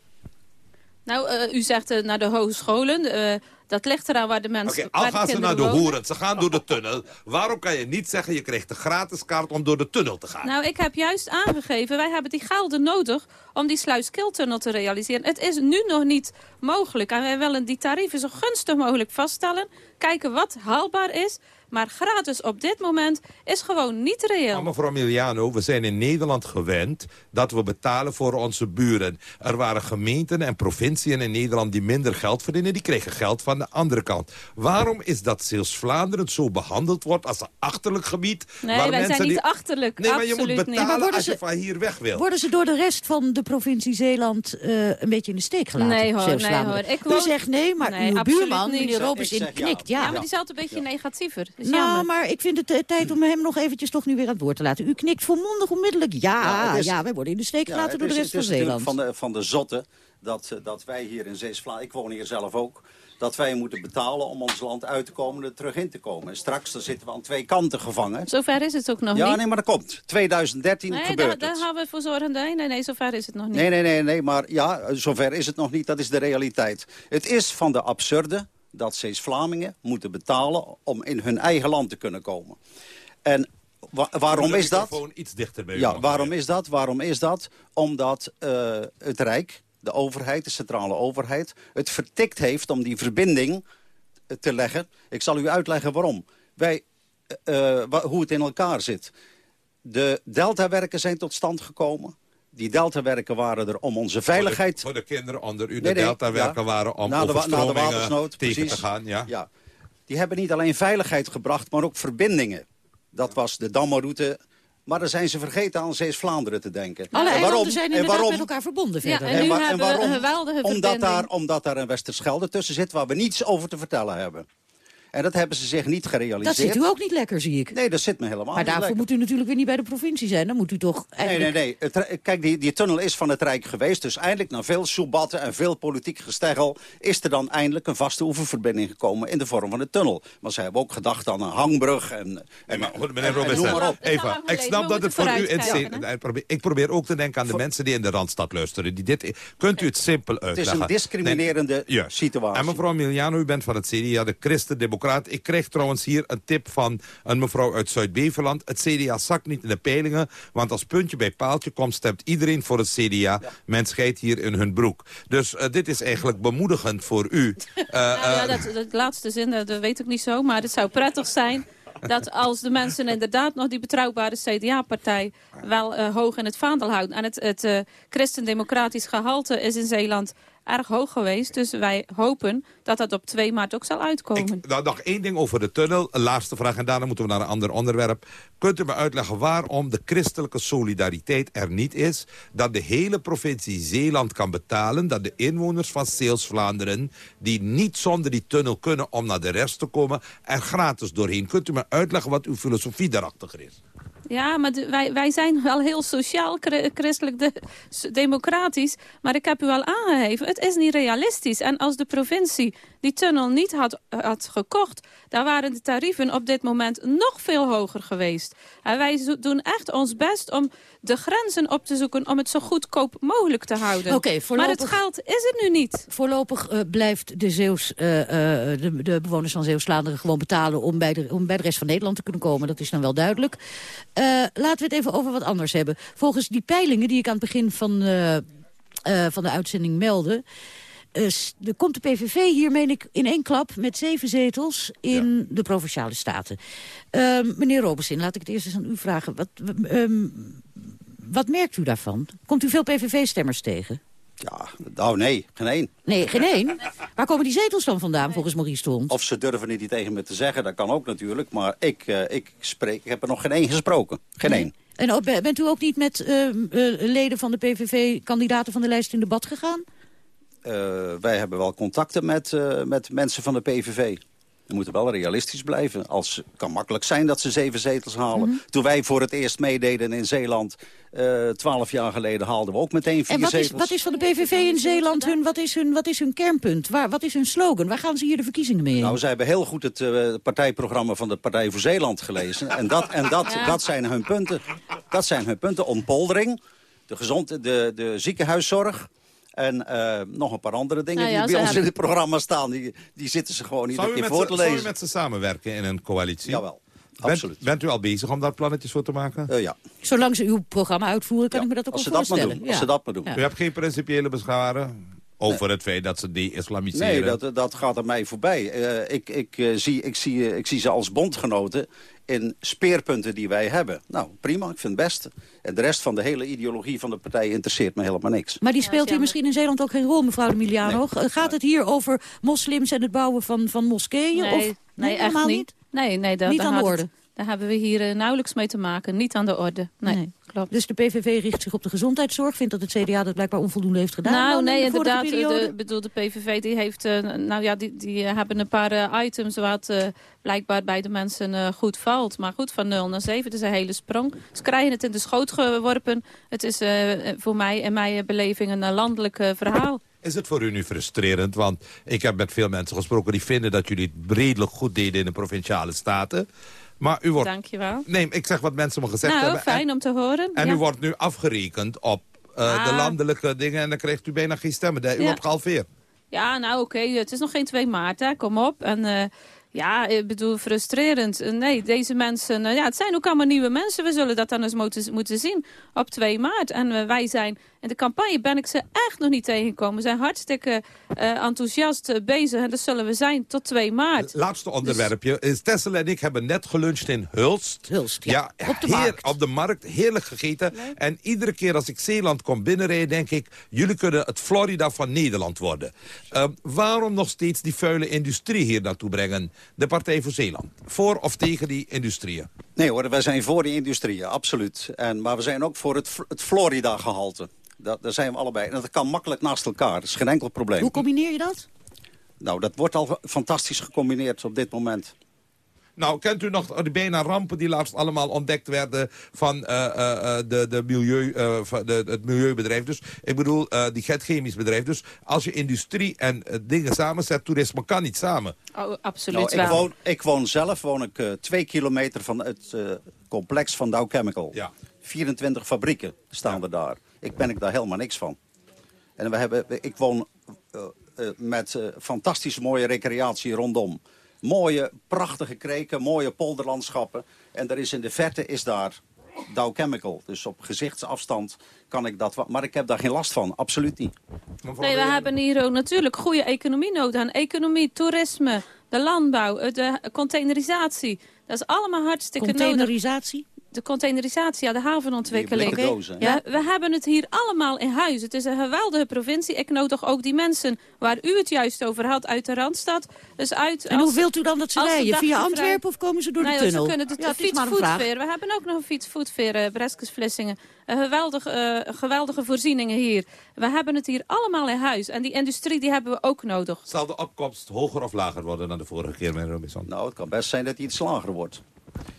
[SPEAKER 23] Nou, eh, u zegt eh, naar de hogescholen. eh, dat ligt eraan waar de mensen...
[SPEAKER 13] Oké, al
[SPEAKER 23] waar de
[SPEAKER 13] gaan ze naar de
[SPEAKER 23] wonen.
[SPEAKER 13] hoeren, ze gaan door de tunnel. Waarom kan je niet zeggen, je krijgt een gratis kaart om door de tunnel te gaan?
[SPEAKER 23] Nou, ik heb juist aangegeven, wij hebben die gelden nodig om die Sluiskiltunnel te realiseren. Het is nu nog niet mogelijk en wij willen die tarieven zo gunstig mogelijk vaststellen. Kijken wat haalbaar is, maar gratis op dit moment is gewoon niet reëel.
[SPEAKER 13] Maar mevrouw Miliano, we zijn in Nederland gewend dat we betalen voor onze buren. Er waren gemeenten en provinciën in Nederland die minder geld verdienen. Die kregen geld van de andere kant. Waarom is dat Zeeuws-Vlaanderen zo behandeld wordt als een achterlijk gebied?
[SPEAKER 23] Nee,
[SPEAKER 13] waar
[SPEAKER 23] wij
[SPEAKER 13] mensen
[SPEAKER 23] zijn niet
[SPEAKER 13] die-
[SPEAKER 23] achterlijk.
[SPEAKER 13] Nee, maar je moet
[SPEAKER 23] niet.
[SPEAKER 13] betalen als je van hier weg wil.
[SPEAKER 17] Worden ze door de rest van de provincie Zeeland eh, een beetje in de steek gelaten?
[SPEAKER 23] Nee hoor, nee
[SPEAKER 17] Zeeuws-Vlaanderen?
[SPEAKER 23] hoor. Ik
[SPEAKER 17] U
[SPEAKER 23] woon-
[SPEAKER 17] zegt nee, maar
[SPEAKER 23] Nee,
[SPEAKER 17] uw
[SPEAKER 23] absoluut
[SPEAKER 17] buurman,
[SPEAKER 23] niet.
[SPEAKER 17] meneer
[SPEAKER 22] ja.
[SPEAKER 17] knikt. Ja.
[SPEAKER 23] Ja, maar die is altijd een beetje negatiever. Is
[SPEAKER 17] Nou,
[SPEAKER 23] jammer.
[SPEAKER 17] maar ik vind het eh, tijd om hem nog eventjes toch nu weer aan het woord te laten. U knikt volmondig onmiddellijk. Ja,
[SPEAKER 22] Ja,
[SPEAKER 17] ja,
[SPEAKER 22] het is-
[SPEAKER 17] wij worden in de steek
[SPEAKER 22] Ja,
[SPEAKER 17] gelaten door de rest van
[SPEAKER 22] het is
[SPEAKER 17] Zeeland.
[SPEAKER 22] natuurlijk van de, van de zotte dat, eh, dat wij hier in Zeeuws-Vlaanderen, ik woon hier zelf ook... dat wij moeten betalen om ons land uit te komen er terug in te komen. En straks dan zitten we aan twee kanten gevangen.
[SPEAKER 23] Zover is het ook nog
[SPEAKER 22] ja,
[SPEAKER 23] niet.
[SPEAKER 22] nee, maar dat komt. 2013
[SPEAKER 23] nee, daar,
[SPEAKER 22] gebeurt
[SPEAKER 23] daar
[SPEAKER 22] het.
[SPEAKER 23] gaan we voor zorgen. Nee, nee, nee, zover is het nog niet.
[SPEAKER 22] Nee, nee, nee, nee, maar ja, zover is het nog niet. Dat is de realiteit. Het is van de absurde dat Zeeuws-Vlamingen moeten betalen... om in hun eigen land te kunnen komen. En wa- waarom is dat?
[SPEAKER 13] microfoon iets dichter bij
[SPEAKER 22] Ja, waarom is dat? Waarom is dat? Omdat eh, het Rijk, de overheid, de centrale overheid... het vertikt heeft om die verbinding eh, te leggen. Ik zal u uitleggen waarom. Wij, eh, hoe het in elkaar zit. De deltawerken zijn tot stand gekomen. Die deltawerken waren er om onze veiligheid...
[SPEAKER 13] Voor de, voor de kinderen onder u, de
[SPEAKER 22] Nee, nee,
[SPEAKER 13] deltawerken
[SPEAKER 22] ja.
[SPEAKER 13] waren om
[SPEAKER 22] Na de wa- na de
[SPEAKER 13] overstromingen
[SPEAKER 22] watersnood,
[SPEAKER 13] tegen
[SPEAKER 22] precies.
[SPEAKER 13] te gaan. Ja.
[SPEAKER 22] Ja. die hebben niet alleen veiligheid gebracht, maar ook verbindingen. Dat was de Dammenroute. Maar dan zijn ze vergeten aan Zeeuws-Vlaanderen te denken.
[SPEAKER 17] Alle
[SPEAKER 22] En
[SPEAKER 17] eilanden zijn
[SPEAKER 22] En waarom?
[SPEAKER 17] met elkaar verbonden
[SPEAKER 23] Ja,
[SPEAKER 17] verder.
[SPEAKER 23] en nu
[SPEAKER 22] wa-
[SPEAKER 23] hebben we een geweldige
[SPEAKER 22] omdat daar, omdat daar een Westerschelde tussen zit waar we niets over te vertellen hebben. En dat hebben ze zich niet
[SPEAKER 17] Dat
[SPEAKER 22] gerealiseerd.
[SPEAKER 17] zit u ook niet lekker, zie ik.
[SPEAKER 22] Nee, dat zit me helemaal
[SPEAKER 17] Maar
[SPEAKER 22] niet
[SPEAKER 17] daarvoor
[SPEAKER 22] lekker.
[SPEAKER 17] moet u natuurlijk weer niet bij de provincie zijn. Dan moet u toch
[SPEAKER 22] Nee,
[SPEAKER 17] eigenlijk...
[SPEAKER 22] nee, nee. Kijk, die, die tunnel is van het Rijk geweest. Dus eindelijk, na veel soebatten en veel politiek gesteggel... is er dan eindelijk een vaste oeververbinding gekomen in de vorm van de tunnel. Maar ze hebben ook gedacht aan een hangbrug en, en,
[SPEAKER 13] maar goed,
[SPEAKER 22] en-
[SPEAKER 13] meneer
[SPEAKER 22] en
[SPEAKER 13] Robinson,
[SPEAKER 22] noem maar op.
[SPEAKER 13] Eva, ik snap dat het voor u ik probeer, ik probeer ook te denken aan de mensen die in de Randstad luisteren. Die dit, kunt u het simpel
[SPEAKER 22] Het is
[SPEAKER 13] uitleggen?
[SPEAKER 22] een discriminerende situatie.
[SPEAKER 13] En mevrouw Miliano, u bent van het CDA, de Ik kreeg trouwens hier een tip van een mevrouw uit Zuid-Beverland. Het CDA zakt niet in de peilingen, want als puntje bij paaltje komt... stemt iedereen voor het CDA. Men scheidt hier in hun broek. Dus eh, dit is eigenlijk bemoedigend voor u. Eh, [LAUGHS]
[SPEAKER 23] Nou ja,
[SPEAKER 13] eh,
[SPEAKER 23] dat, dat laatste zin, dat, weet ik niet zo. Maar het zou prettig zijn dat als de mensen inderdaad nog die betrouwbare CDA-partij... wel eh, hoog in het vaandel houden. En het, het eh, christendemocratisch gehalte is in Zeeland erg hoog geweest. Dus wij hopen dat dat op 2 maart ook zal uitkomen.
[SPEAKER 13] Nou, nog één ding over de tunnel. Een laatste vraag en daarna moeten we naar een ander onderwerp. Kunt u me uitleggen waarom de christelijke solidariteit er niet is... dat de hele provincie Zeeland kan betalen... dat de inwoners van Zeeuws-Vlaanderen... die niet zonder die tunnel kunnen om naar de rest te komen... er gratis doorheen. Kunt u me uitleggen wat uw filosofie daarachter is?
[SPEAKER 23] Ja, maar wij, wij zijn wel heel sociaal, chri- christelijk, democratisch. Maar ik heb u al aangegeven, het is niet realistisch. En als de provincie die tunnel niet had, had gekocht... dan waren de tarieven op dit moment nog veel hoger geweest. En wij doen echt ons best om de grenzen op te zoeken... om het zo goedkoop mogelijk te houden.
[SPEAKER 17] Oké, voorlopig-
[SPEAKER 23] Maar het geld is er nu niet.
[SPEAKER 17] Voorlopig eh, blijft de, Zeeuws, eh, eh, de, de bewoners van Zeeuws-Vlaanderen gewoon betalen... Om bij, de, om bij de rest van Nederland te kunnen komen. Dat is dan wel duidelijk. Eh, laten we het even over wat anders hebben. Volgens die peilingen die ik aan het begin van, eh, eh, van de uitzending meldde... komt de PVV hier, meen ik, in één klap met zeven zetels in de Provinciale Staten. Ehm, meneer Robesin, laat ik het eerst eens aan u vragen. Wat, ehm, wat merkt u daarvan? Komt u veel PVV-stemmers tegen?
[SPEAKER 22] Ja, nou nee, geen één.
[SPEAKER 17] Nee, geen één. Waar komen die zetels dan vandaan, volgens Maurice Stolz?
[SPEAKER 22] Of ze durven niet tegen me te zeggen, dat kan ook natuurlijk. Maar ik, eh, ik, spreek, ik heb er nog geen één gesproken. Geen één.
[SPEAKER 17] En ook- bent u ook niet met eh, eh, leden van de PVV, kandidaten van de lijst in debat gegaan?
[SPEAKER 22] Wij hebben wel contacten met, met mensen van de PVV. We moeten wel realistisch blijven. Als, het kan makkelijk zijn dat ze zeven zetels halen.
[SPEAKER 17] Mhm.
[SPEAKER 22] Toen wij voor het eerst meededen in Zeeland, eh, twaalf jaar geleden, haalden we ook meteen vier
[SPEAKER 17] En wat is,
[SPEAKER 22] zetels.
[SPEAKER 17] wat is van de PVV in Zeeland hun, wat is hun, wat is hun kernpunt? Waar, wat is hun slogan? Waar gaan ze hier de verkiezingen mee in?
[SPEAKER 22] Nou, zij hebben heel goed het eh, partijprogramma van de Partij voor Zeeland gelezen. En dat, en dat,
[SPEAKER 17] Ja.
[SPEAKER 22] dat zijn hun punten. Dat zijn hun punten. Ontpoldering, de, gezond, de, de ziekenhuiszorg... En eh, nog een paar andere dingen
[SPEAKER 23] Nou ja,
[SPEAKER 22] die bij ons in het programma staan. Die, die zitten ze gewoon
[SPEAKER 13] Zou
[SPEAKER 22] iedere
[SPEAKER 13] u,
[SPEAKER 22] keer voor te
[SPEAKER 13] zou u
[SPEAKER 22] lezen.
[SPEAKER 13] met ze samenwerken in een coalitie?
[SPEAKER 22] Jawel,
[SPEAKER 13] Bent,
[SPEAKER 22] absoluut.
[SPEAKER 13] bent u al bezig om daar plannetjes voor te maken?
[SPEAKER 22] Eh, ja.
[SPEAKER 17] Zolang ze uw programma uitvoeren, kan ik me dat ook
[SPEAKER 22] als
[SPEAKER 17] wel
[SPEAKER 22] ze dat maar
[SPEAKER 17] voorstellen.
[SPEAKER 22] doen, als ze dat maar doen.
[SPEAKER 17] Ja.
[SPEAKER 13] U hebt geen principiële bezwaren over het feit dat ze de-islamiseren?
[SPEAKER 22] Nee, dat, dat gaat er mij voorbij. Eh, ik, ik, eh, zie, ik, zie, eh, ik zie ze als bondgenoten in speerpunten die wij hebben. Nou, prima, ik vind het best. En de rest van de hele ideologie van de partij interesseert me helemaal niks.
[SPEAKER 17] Maar die speelt hier misschien in Zeeland ook geen rol, mevrouw de Miliano. Gaat het hier over moslims en het bouwen van, van moskeeën?
[SPEAKER 23] Nee,
[SPEAKER 17] of,
[SPEAKER 23] nee, echt
[SPEAKER 17] helemaal
[SPEAKER 23] niet. Nee, nee, daar,
[SPEAKER 17] Niet aan de orde?
[SPEAKER 23] het- daar hebben we hier eh, nauwelijks mee te maken. Niet aan de orde. Nee,
[SPEAKER 17] Nee.
[SPEAKER 23] klopt.
[SPEAKER 17] Dus de PVV richt zich op de gezondheidszorg. Vindt dat het CDA dat blijkbaar onvoldoende heeft gedaan
[SPEAKER 23] Nou, nee,
[SPEAKER 17] in de vorige
[SPEAKER 23] inderdaad.
[SPEAKER 17] periode?
[SPEAKER 23] De, bedoel, de PVV die heeft, eh, nou ja, die, die eh, hebben een paar eh, items wat eh, blijkbaar bij de mensen eh, goed valt. Maar goed, van 0 naar 7, het is een hele sprong. Ze krijgen het in de schoot geworpen. Het is eh, voor mij in mijn beleving een eh, landelijk eh, verhaal.
[SPEAKER 13] Is het voor u nu frustrerend? Want ik heb met veel mensen gesproken die vinden dat jullie het redelijk goed deden in de provinciale staten. Maar u wordt...
[SPEAKER 23] Dankjewel.
[SPEAKER 13] Nee, ik zeg wat mensen me gezegd
[SPEAKER 23] Nou,
[SPEAKER 13] hebben.
[SPEAKER 23] fijn om te horen.
[SPEAKER 13] En
[SPEAKER 23] ja.
[SPEAKER 13] u wordt nu afgerekend op eh, de
[SPEAKER 23] Ah.
[SPEAKER 13] landelijke dingen en dan krijgt u bijna geen stemmen. U
[SPEAKER 23] Ja.
[SPEAKER 13] wordt gehalveerd.
[SPEAKER 23] Ja, nou oké, het is nog geen 2 maart, hè. kom op. En eh, ja, ik bedoel, frustrerend. Eh, Nee, deze mensen, ja, het zijn ook allemaal nieuwe mensen. We zullen dat dan eens moeten, moeten zien op 2 maart. En wij zijn In de campagne ben ik ze echt nog niet tegengekomen. We zijn hartstikke uh, enthousiast uh, bezig en dat zullen we zijn tot 2 maart.
[SPEAKER 13] Laatste onderwerpje. Dus... Tessel en ik hebben net geluncht in Hulst.
[SPEAKER 17] Hulst, ja.
[SPEAKER 13] ja
[SPEAKER 17] op de
[SPEAKER 13] heer,
[SPEAKER 17] markt.
[SPEAKER 13] Op de markt, heerlijk gegeten. Leuk. En iedere keer als ik Zeeland kom binnenrijden, denk ik... jullie kunnen het Florida van Nederland worden. Uh, waarom nog steeds die vuile industrie hier naartoe brengen? De Partij voor Zeeland. Voor of tegen die industrieën?
[SPEAKER 22] Nee hoor, wij zijn voor die industrieën, absoluut. En, maar we zijn ook voor het, het Florida-gehalte. Dat, daar zijn we allebei. En dat kan makkelijk naast elkaar. Dat is geen enkel probleem.
[SPEAKER 17] Hoe combineer je dat?
[SPEAKER 22] Nou, dat wordt al fantastisch gecombineerd op dit moment.
[SPEAKER 13] Nou, kent u nog de bijna rampen die laatst allemaal ontdekt werden van uh, uh, de, de milieu, uh, de, het milieubedrijf? Dus ik bedoel, die het chemisch bedrijf. Dus als je industrie en dingen samenzet, toerisme kan niet samen.
[SPEAKER 23] Oh, absoluut
[SPEAKER 22] nou, ik
[SPEAKER 23] wel.
[SPEAKER 22] Woon, ik woon zelf woon ik, twee kilometer van het complex van Dow Chemical.
[SPEAKER 13] Ja.
[SPEAKER 22] 24 fabrieken staan ja. er daar. Ik ben ik daar helemaal niks van. En we hebben, ik woon met fantastisch mooie recreatie rondom mooie, prachtige kreken, mooie polderlandschappen. En er is in de verte is daar Dow Chemical. Dus op gezichtsafstand kan ik dat... Maar ik heb daar geen last van, absoluut niet.
[SPEAKER 23] Nee, we hebben hier ook natuurlijk goede economie nodig aan. Economie, toerisme, de landbouw, de containerisatie. Dat is allemaal hartstikke nodig.
[SPEAKER 17] Containerisatie?
[SPEAKER 23] De containerisatie, ja, de havenontwikkeling.
[SPEAKER 22] Dozen,
[SPEAKER 23] ja, we hebben het hier allemaal in huis. Het is een geweldige provincie. Ik nodig ook die mensen waar u het juist over had uit de Randstad. Dus uit,
[SPEAKER 17] en
[SPEAKER 23] als,
[SPEAKER 17] hoe wilt u dan dat ze rijden? Via Antwerpen of komen ze door
[SPEAKER 23] nee,
[SPEAKER 17] de tunnel?
[SPEAKER 23] Ze kunnen de
[SPEAKER 17] ja,
[SPEAKER 23] fietsvoetveer. We hebben ook nog een fietsvoetveer, uh, Breskes-Vlissingen. Uh, geweldige, uh, geweldige voorzieningen hier. We hebben het hier allemaal in huis. En die industrie die hebben we ook nodig.
[SPEAKER 13] Zal de opkomst hoger of lager worden dan de vorige keer, meneer Robinson?
[SPEAKER 22] Nou, het kan best zijn dat die iets lager wordt.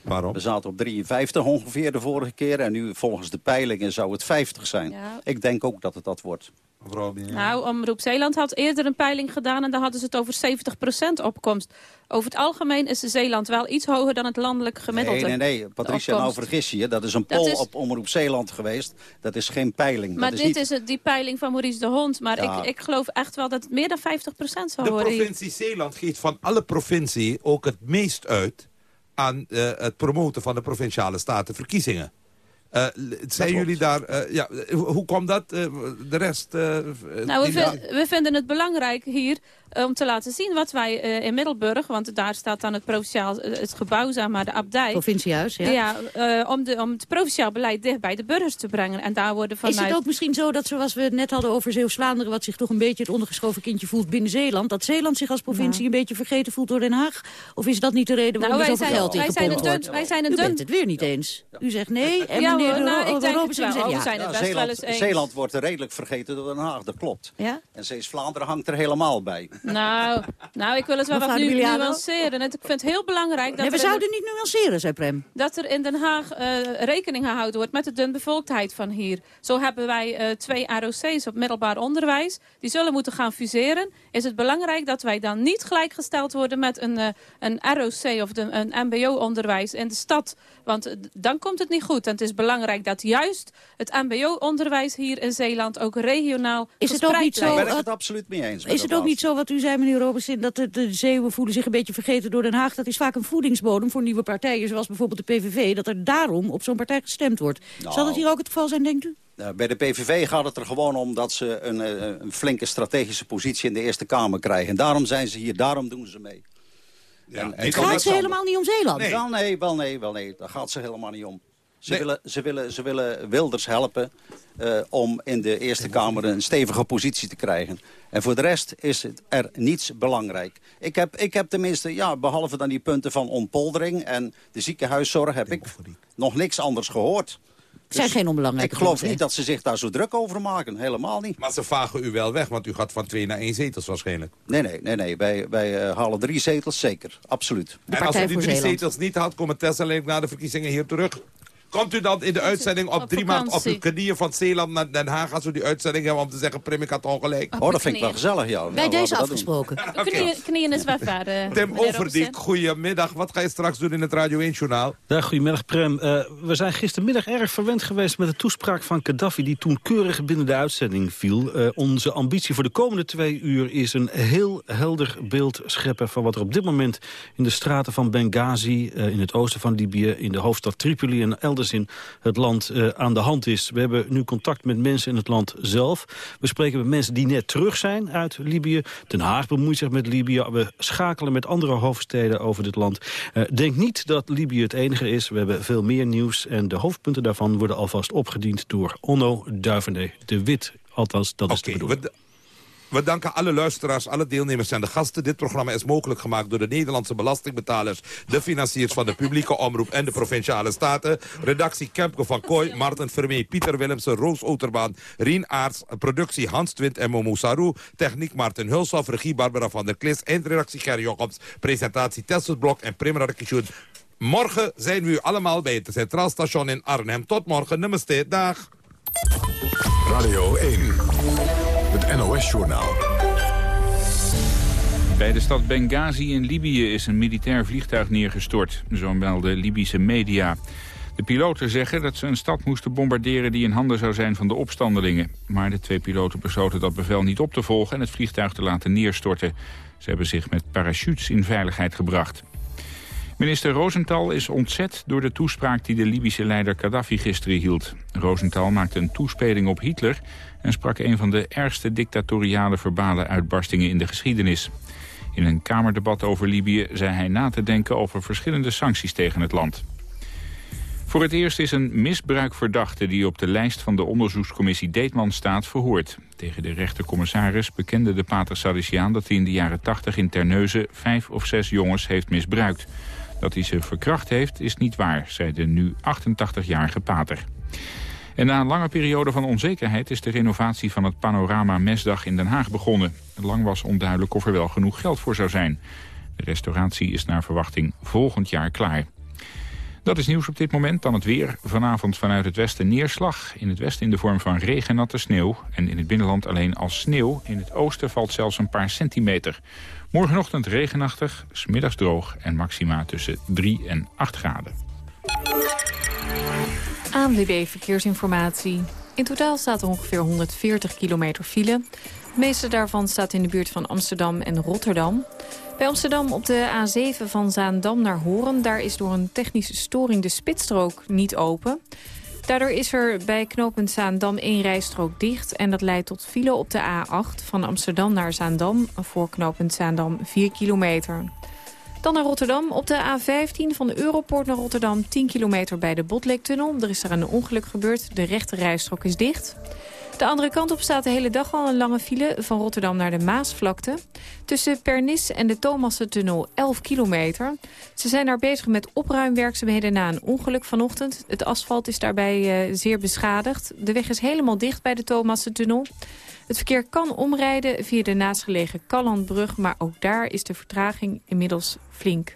[SPEAKER 13] Waarom?
[SPEAKER 22] We zaten op 53 ongeveer de vorige keer. En nu volgens de peilingen zou het 50 zijn.
[SPEAKER 23] Ja.
[SPEAKER 22] Ik denk ook dat het dat wordt.
[SPEAKER 23] Nou, Omroep Zeeland had eerder een peiling gedaan... en daar hadden ze het over 70% opkomst. Over het algemeen is Zeeland wel iets hoger dan het landelijk gemiddelde.
[SPEAKER 22] Nee, nee, nee. Patricia, nou vergis je. Dat is een poll is... op Omroep Zeeland geweest. Dat is geen peiling.
[SPEAKER 23] Maar
[SPEAKER 22] dat
[SPEAKER 23] dit
[SPEAKER 22] is,
[SPEAKER 23] niet... is het, die peiling van Maurice de Hond. Maar
[SPEAKER 22] ja.
[SPEAKER 23] ik, ik geloof echt wel dat het meer dan 50% zal
[SPEAKER 13] de
[SPEAKER 23] worden.
[SPEAKER 13] De provincie Zeeland geeft van alle provincie ook het meest uit aan uh, het promoten van de provinciale statenverkiezingen. Uh, zijn jullie daar... Uh, ja, hoe kwam dat? Uh, de rest...
[SPEAKER 23] nou, we, vind, we, vinden het belangrijk hier om te laten zien wat wij in Middelburg... want daar staat dan het provinciaal het gebouw, zeg maar, de abdij.
[SPEAKER 17] Provinciehuis, ja.
[SPEAKER 23] ja om, de, om het provinciaal beleid dicht bij de burgers te brengen. En daar worden vanuit...
[SPEAKER 17] Is het ook misschien zo dat, zoals we het net hadden over Zeeuws-Vlaanderen... wat zich toch een beetje het ondergeschoven kindje voelt binnen Zeeland... dat Zeeland zich als provincie ja. een beetje vergeten voelt door Den Haag? Of is dat niet de reden waarom
[SPEAKER 23] nou,
[SPEAKER 17] er zoveel geld in
[SPEAKER 23] gepompt
[SPEAKER 17] wordt?
[SPEAKER 23] Wij zijn een
[SPEAKER 17] U
[SPEAKER 23] dun...
[SPEAKER 17] bent het weer niet eens. U zegt nee en
[SPEAKER 23] nou, ik denk het wel.
[SPEAKER 17] ja.
[SPEAKER 23] We zijn het best
[SPEAKER 22] Zeeland,
[SPEAKER 23] wel eens eens.
[SPEAKER 22] Zeeland wordt redelijk vergeten door Den Haag, dat klopt.
[SPEAKER 23] Ja?
[SPEAKER 22] En Zeeuws-Vlaanderen hangt er helemaal bij.
[SPEAKER 23] Nou, nou ik wil het wel wat nu nuanceren. Ik vind het heel belangrijk... Dat
[SPEAKER 17] nee, we zouden niet nuanceren, zei Prem.
[SPEAKER 23] Dat er in Den Haag uh, rekening gehouden wordt met de dunbevolktheid van hier. Zo hebben wij uh, twee ROC's op middelbaar onderwijs. Die zullen moeten gaan fuseren. Is het belangrijk dat wij dan niet gelijkgesteld worden met een, uh, een ROC of de, een mbo-onderwijs in de stad. Want dan komt het niet goed. En het is belangrijk dat juist het mbo-onderwijs hier in Zeeland ook regionaal
[SPEAKER 17] is het ook niet zo,
[SPEAKER 22] Ik ben het absoluut mee eens.
[SPEAKER 17] Is het ook niet zo wat u zei, meneer Robertson, dat de, de Zeeuwen voelen zich een beetje vergeten door Den Haag? Dat is vaak een voedingsbodem voor nieuwe partijen, zoals bijvoorbeeld de PVV, dat er daarom op zo'n partij gestemd wordt.
[SPEAKER 22] Nou.
[SPEAKER 17] Zal dat hier ook het geval zijn, denkt u?
[SPEAKER 22] Nou, bij de PVV gaat het er gewoon om dat ze een, een, flinke strategische positie in de Eerste Kamer krijgen. En daarom zijn ze hier, daarom doen ze mee.
[SPEAKER 13] Ja,
[SPEAKER 22] en,
[SPEAKER 17] het gaat ze helemaal niet om Zeeland?
[SPEAKER 22] Nee. Wel nee, wel nee, wel nee. Daar gaat ze helemaal niet om. Ze, nee. willen, ze, willen, ze willen Wilders helpen uh, om in de Eerste Kamer een stevige positie te krijgen. En voor de rest is het er niets belangrijk. Ik heb, ik heb tenminste, ja, behalve dan die punten van ontpoldering en de ziekenhuiszorg... heb ik nog niks anders gehoord.
[SPEAKER 17] Het zijn
[SPEAKER 22] Dus
[SPEAKER 17] geen onbelangrijke
[SPEAKER 22] Ik geloof niet dat ze zich daar zo druk over maken. Helemaal niet.
[SPEAKER 13] Maar ze vagen u wel weg, want u gaat van twee naar één zetels waarschijnlijk.
[SPEAKER 22] Nee, nee, nee. nee. Wij, wij uh, halen drie zetels, zeker. Absoluut.
[SPEAKER 13] En als u die drie zetels niet had, komen Tessel en ik na de verkiezingen hier terug? Komt u dan in de uitzending op, op drie maanden op uw knieën van Zeeland naar Den Haag... als we die uitzending hebben om te zeggen, Prim, ik had ongelijk?
[SPEAKER 22] Oh, dat vind ik wel gezellig, ja.
[SPEAKER 17] Bij
[SPEAKER 22] nou,
[SPEAKER 17] deze afgesproken. [LAUGHS]
[SPEAKER 23] Okay. Knieën, knieën is wel verder.
[SPEAKER 13] Tim Overdiek, goedemiddag. Wat ga je straks doen in het Radio 1-journaal?
[SPEAKER 20] Ja, goedemiddag, Prem. Uh, we zijn gistermiddag erg verwend geweest met de toespraak van Gaddafi... die toen keurig binnen de uitzending viel. Uh, onze ambitie voor de komende twee uur is een heel helder beeld scheppen... van wat er op dit moment in de straten van Benghazi... Uh, in het oosten van Libië, in de hoofdstad Tripoli en elders elders in het land uh, aan de hand is. We hebben nu contact met mensen in het land zelf. We spreken met mensen die net terug zijn uit Libië. Den Haag bemoeit zich met Libië. We schakelen met andere hoofdsteden over dit land. Uh, denk niet dat Libië het enige is. We hebben veel meer nieuws en de hoofdpunten daarvan worden alvast opgediend door Onno Duivené de Wit. Althans, dat is de bedoeling.
[SPEAKER 13] We danken alle luisteraars, alle deelnemers en de gasten. Dit programma is mogelijk gemaakt door de Nederlandse belastingbetalers... de financiers van de publieke omroep en de Provinciale Staten. Redactie Kempke van Kooi, Martin Vermee, Pieter Willemsen, Roos Outerbaan... Rien Aarts, productie Hans Twint en Momo Sarou... techniek Martin Hulshoff, regie Barbara van der Klis... eindredactie Ger Jochems, presentatie Tessel Blok en Prim Radekisjoen. Morgen zijn we u allemaal bij het Centraal Station in Arnhem. Tot morgen, namaste, dag.
[SPEAKER 1] Radio 1, NOS-journaal.
[SPEAKER 2] Bij de stad Benghazi in Libië is een militair vliegtuig neergestort. Zo melden Libische media. De piloten zeggen dat ze een stad moesten bombarderen die in handen zou zijn van de opstandelingen. Maar de twee piloten besloten dat bevel niet op te volgen en het vliegtuig te laten neerstorten. Ze hebben zich met parachutes in veiligheid gebracht. Minister Rosenthal is ontzet door de toespraak die de Libische leider Gaddafi gisteren hield. Rosenthal maakte een toespeling op Hitler en sprak een van de ergste dictatoriale verbale uitbarstingen in de geschiedenis. In een kamerdebat over Libië zei hij na te denken over verschillende sancties tegen het land. Voor het eerst is een misbruikverdachte die op de lijst van de onderzoekscommissie Deetman staat verhoord. Tegen de rechtercommissaris bekende de pater Salesiaan dat hij in de jaren 80 in Terneuzen vijf of zes jongens heeft misbruikt. Dat hij ze verkracht heeft is niet waar, zei de nu 88-jarige pater. En na een lange periode van onzekerheid is de renovatie van het Panorama Mesdag in Den Haag begonnen. Lang was onduidelijk of er wel genoeg geld voor zou zijn. De restauratie is naar verwachting volgend jaar klaar. Dat is nieuws op dit moment. Dan het weer. Vanavond vanuit het westen neerslag. In het westen in de vorm van regennatte sneeuw. En in het binnenland alleen als sneeuw. In het oosten valt zelfs een paar centimeter. Morgenochtend regenachtig, smiddags droog en maxima tussen 3 en 8 graden.
[SPEAKER 5] ANWB Verkeersinformatie. In totaal staat er ongeveer 140 kilometer file. De meeste daarvan staat in de buurt van Amsterdam en Rotterdam. Bij Amsterdam op de A7 van Zaandam naar Horen... daar is door een technische storing de spitsstrook niet open. Daardoor is er bij knooppunt Zaandam één rijstrook dicht... en dat leidt tot file op de A8 van Amsterdam naar Zaandam... voor knooppunt Zaandam 4 kilometer. Dan naar Rotterdam. Op de A15 van de Europoort naar Rotterdam 10 kilometer bij de Botlektunnel. Er is daar een ongeluk gebeurd. De rechte rijstrook is dicht. De andere kant op staat de hele dag al een lange file van Rotterdam naar de Maasvlakte. Tussen Pernis en de Thomassentunnel 11 kilometer. Ze zijn daar bezig met opruimwerkzaamheden na een ongeluk vanochtend. Het asfalt is daarbij uh, zeer beschadigd. De weg is helemaal dicht bij de Thomassentunnel. Het verkeer kan omrijden via de naastgelegen Kallandbrug... maar ook daar is de vertraging inmiddels flink.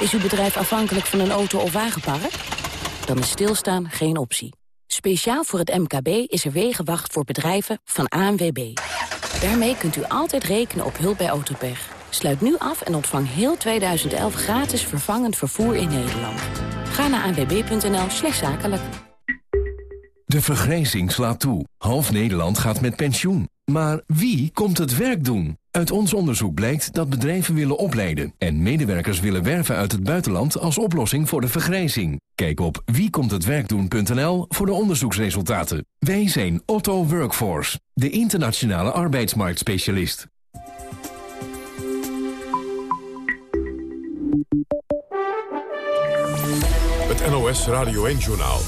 [SPEAKER 24] Is uw bedrijf afhankelijk van een auto- of wagenpark? Dan is stilstaan geen optie. Speciaal voor het MKB is er Wegenwacht voor bedrijven van ANWB. Daarmee kunt u altijd rekenen op hulp bij autopech. Sluit nu af en ontvang heel 2011 gratis vervangend vervoer in Nederland. Ga naar anwb.nl slash zakelijk.
[SPEAKER 10] De vergrijzing slaat toe. Half Nederland gaat met pensioen. Maar wie komt het werk doen? Uit ons onderzoek blijkt dat bedrijven willen opleiden... en medewerkers willen werven uit het buitenland als oplossing voor de vergrijzing. Kijk op wiekomthetwerkdoen.nl voor de onderzoeksresultaten. Wij zijn Otto Workforce, de internationale arbeidsmarktspecialist.
[SPEAKER 1] Het NOS Radio 1-journaal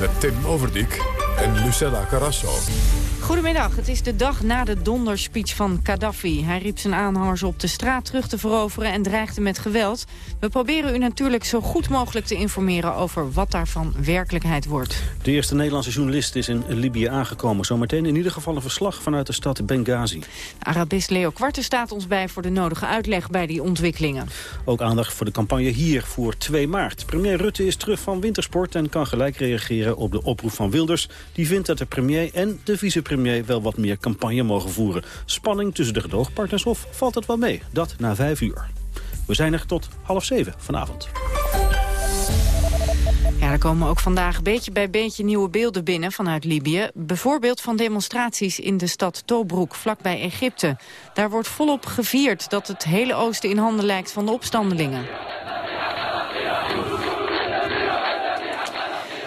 [SPEAKER 1] met Tim Overdijk en Lucella Carrasso.
[SPEAKER 25] Goedemiddag, het is de dag na de donderspeech van Gaddafi. Hij riep zijn aanhangers op de straat terug te veroveren en dreigde met geweld. We proberen u natuurlijk zo goed mogelijk te informeren over wat daarvan werkelijkheid wordt.
[SPEAKER 20] De eerste Nederlandse journalist is in Libië aangekomen. Zometeen in ieder geval een verslag vanuit de stad Benghazi.
[SPEAKER 25] Arabist Leo Kwarte staat ons bij voor de nodige uitleg bij die ontwikkelingen.
[SPEAKER 20] Ook aandacht voor de campagne hier voor 2 maart. Premier Rutte is terug van wintersport en kan gelijk reageren op de oproep van Wilders. Die vindt dat de premier en de vicepremier wel wat meer campagne mogen voeren. Spanning tussen de gedoogpartners of valt het wel mee? Dat na vijf uur. We zijn er tot half zeven vanavond.
[SPEAKER 25] Ja, er komen ook vandaag beetje bij beetje nieuwe beelden binnen vanuit Libië. Bijvoorbeeld van demonstraties in de stad Tobruk, vlakbij Egypte. Daar wordt volop gevierd dat het hele oosten in handen lijkt van de opstandelingen.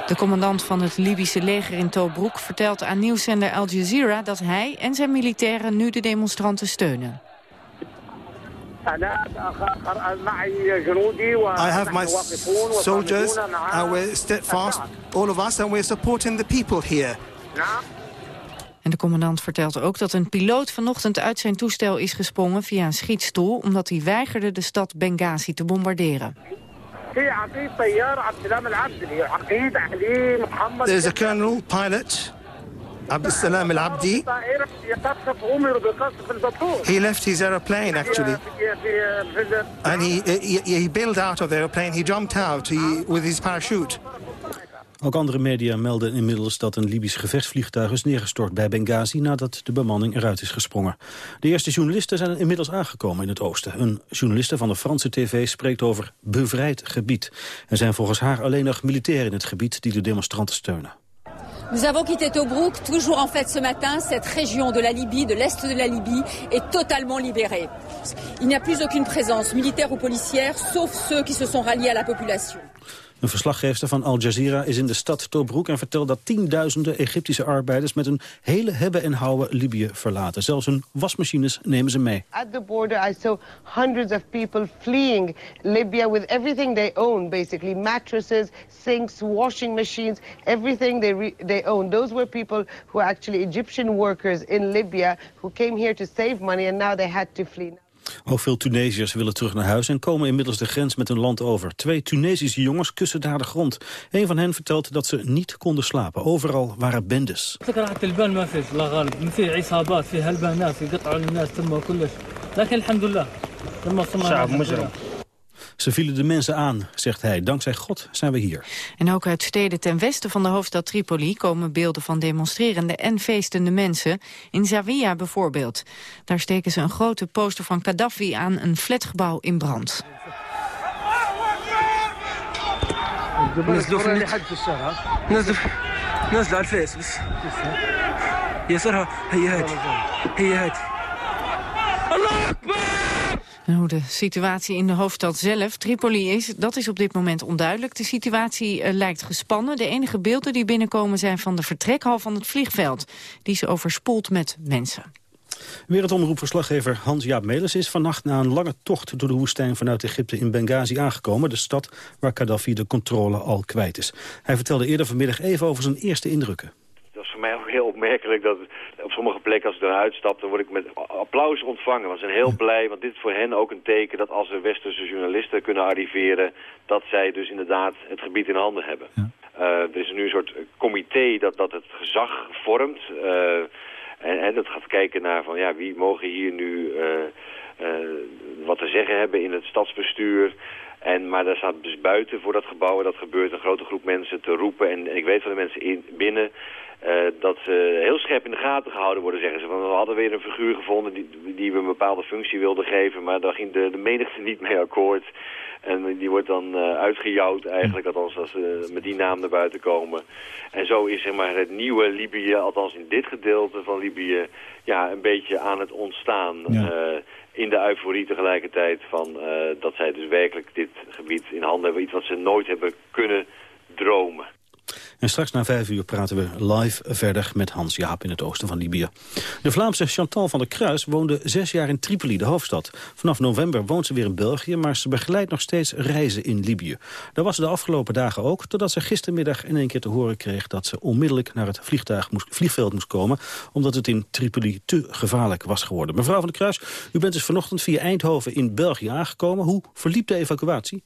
[SPEAKER 25] De commandant van het Libische leger in Tobruk vertelt aan nieuwszender Al Jazeera dat hij en zijn militairen nu de demonstranten steunen.
[SPEAKER 26] I have my soldiers and we're steadfast, all of us, and we're supporting the people here.
[SPEAKER 25] En de commandant vertelt ook dat een piloot vanochtend uit zijn toestel is gesprongen via een schietstoel... omdat hij weigerde de stad Benghazi te bombarderen.
[SPEAKER 26] There's a colonel, pilot, Abdussalam al-Abdi. He left his aeroplane, actually. And he, he, he bailed out of the aeroplane. He jumped out he, with his parachute.
[SPEAKER 20] Ook andere media melden inmiddels dat een Libisch gevechtsvliegtuig is neergestort bij Benghazi nadat de bemanning eruit is gesprongen. De eerste journalisten zijn inmiddels aangekomen in het oosten. Een journaliste van de Franse tv spreekt over bevrijd gebied. Er zijn volgens haar alleen nog militairen in het gebied die de demonstranten steunen.
[SPEAKER 27] Nous avons quitté Tobruk. Toujours en fait ce matin, cette région de la Libye, de l'est de la Libye, est totalement libérée. Il n'y a plus aucune présence militaire ou policière, sauf ceux qui se sont ralliés à la population.
[SPEAKER 20] Een verslaggever van Al Jazeera is in de stad Tobruk en vertelt dat tienduizenden Egyptische arbeiders met hun hele hebben en houden Libië verlaten. Zelfs hun wasmachines nemen ze mee.
[SPEAKER 28] At the border I saw hundreds of people fleeing Libya with everything they own basically mattresses, sinks, washing machines, everything they they own. Those were people who are actually Egyptian workers in Libya who came here to save money and now they had to flee.
[SPEAKER 20] Ook veel Tunesiërs willen terug naar huis en komen inmiddels de grens met hun land over. Twee Tunesische jongens kussen daar de grond. Een van hen vertelt dat ze niet konden slapen. Overal waren bendes. Ze vielen de mensen aan, zegt hij. Dankzij God zijn we hier.
[SPEAKER 25] En ook uit steden ten westen van de hoofdstad Tripoli... komen beelden van demonstrerende en feestende mensen. In Zawiya bijvoorbeeld. Daar steken ze een grote poster van Gaddafi aan een flatgebouw in brand. Hoe de situatie in de hoofdstad zelf, Tripoli, is, dat is op dit moment onduidelijk. De situatie uh, lijkt gespannen. De enige beelden die binnenkomen zijn van de vertrekhal van het vliegveld. Die is overspoeld met mensen.
[SPEAKER 20] Wereldomroepverslaggever Hans-Jaap Melis is vannacht na een lange tocht door de woestijn vanuit Egypte in Benghazi aangekomen. De stad waar Gaddafi de controle al kwijt is. Hij vertelde eerder vanmiddag even over zijn eerste indrukken.
[SPEAKER 29] Is voor mij ook heel opmerkelijk dat op sommige plekken als ik eruit stap, dan word ik met applaus ontvangen. We zijn heel blij, want dit is voor hen ook een teken dat als er westerse journalisten kunnen arriveren, dat zij dus inderdaad het gebied in handen hebben. Uh, er is nu een soort comité dat, dat het gezag vormt. Uh, en, en dat gaat kijken naar van ja, wie mogen hier nu uh, wat te zeggen hebben in het stadsbestuur. En, maar daar staat dus buiten voor dat gebouw, dat gebeurt een grote groep mensen te roepen. En, en ik weet van de mensen in, binnen uh, dat ze heel scherp in de gaten gehouden worden, zeggen ze. Van, we hadden weer een figuur gevonden die, die we een bepaalde functie wilden geven, maar daar ging de, de menigte niet mee akkoord. En die wordt dan uh, uitgejouwd eigenlijk, althans als ze met die naam naar buiten komen. En zo is zeg maar, het nieuwe Libië, althans in dit gedeelte van Libië, ja, een beetje aan het ontstaan. Ja. Uh, in de euforie tegelijkertijd van uh, dat zij dus werkelijk dit gebied in handen hebben. Iets wat ze nooit hebben kunnen dromen.
[SPEAKER 20] En straks na vijf uur praten we live verder met Hans Jaap in het oosten van Libië. De Vlaamse Chantal van der Kruis woonde zes jaar in Tripoli, de hoofdstad. Vanaf november woont ze weer in België, maar ze begeleidt nog steeds reizen in Libië. Daar was ze de afgelopen dagen ook, totdat ze gistermiddag in één keer te horen kreeg dat ze onmiddellijk naar het vliegtuig moest, vliegveld moest komen, omdat het in Tripoli te gevaarlijk was geworden. Mevrouw van der Kruis, u bent dus vanochtend via Eindhoven in België aangekomen. Hoe verliep de evacuatie?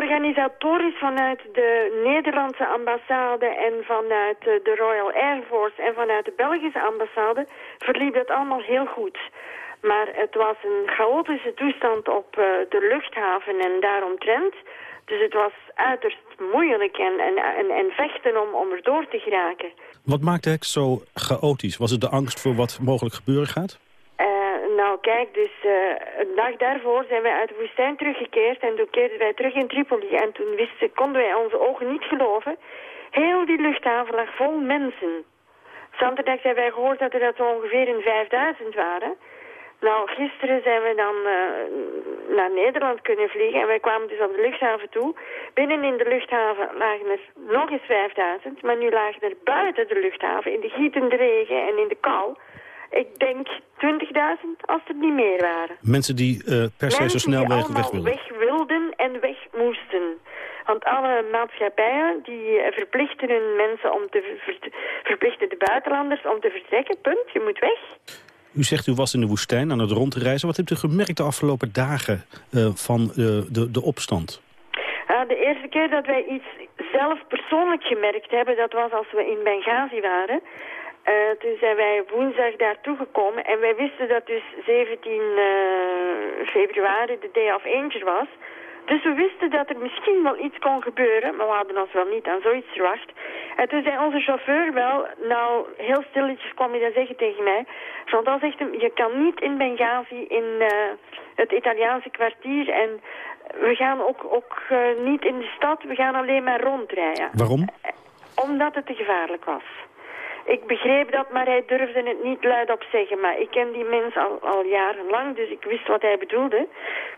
[SPEAKER 30] Organisatorisch vanuit de Nederlandse ambassade en vanuit de Royal Air Force en vanuit de Belgische ambassade verliep het allemaal heel goed. Maar het was een chaotische toestand op uh, de luchthaven en daaromtrent. Dus het was uiterst moeilijk en, en, en, en vechten om, om er door te geraken.
[SPEAKER 20] Wat maakte het zo chaotisch? Was het de angst voor wat mogelijk gebeuren gaat?
[SPEAKER 30] Nou kijk, dus uh, een dag daarvoor zijn wij uit de woestijn teruggekeerd en toen keerden wij terug in Tripoli. En toen wisten, konden wij onze ogen niet geloven. Heel die luchthaven lag vol mensen. Zaterdag hebben wij gehoord dat er dat ongeveer in 5000 waren. Nou, gisteren zijn we dan uh, naar Nederland kunnen vliegen en wij kwamen dus op de luchthaven toe. Binnen in de luchthaven lagen er nog eens 5000, maar nu lagen er buiten de luchthaven in de gietende regen en in de kou ik denk 20.000 als het niet meer waren.
[SPEAKER 20] Mensen die uh, per se zo snel weg, weg wilden?
[SPEAKER 30] weg wilden en weg moesten. Want alle maatschappijen die uh, verplichten hun mensen om te ver verplichten de buitenlanders om te vertrekken. Punt, je moet weg.
[SPEAKER 20] U zegt u was in de woestijn aan het rondreizen. Wat hebt u gemerkt de afgelopen dagen uh, van de, de opstand?
[SPEAKER 30] de eerste keer dat wij iets zelf persoonlijk gemerkt hebben, dat was als we in Benghazi waren. Uh, toen zijn wij woensdag daartoe gekomen en wij wisten dat dus 17 uh, februari de Day of Angel was. Dus we wisten dat er misschien wel iets kon gebeuren, maar we hadden ons wel niet aan zoiets verwacht. En toen zei onze chauffeur wel, nou heel stilletjes kwam hij dat zeggen tegen mij. Chantal zegt hem, je kan niet in Benghazi in uh, het Italiaanse kwartier en we gaan ook, ook niet in de stad, we gaan alleen maar rondrijden.
[SPEAKER 20] Waarom?
[SPEAKER 30] Omdat het te gevaarlijk was. Ik begreep dat, maar hij durfde het niet luidop zeggen. Maar ik ken die mens al, al jarenlang, dus ik wist wat hij bedoelde.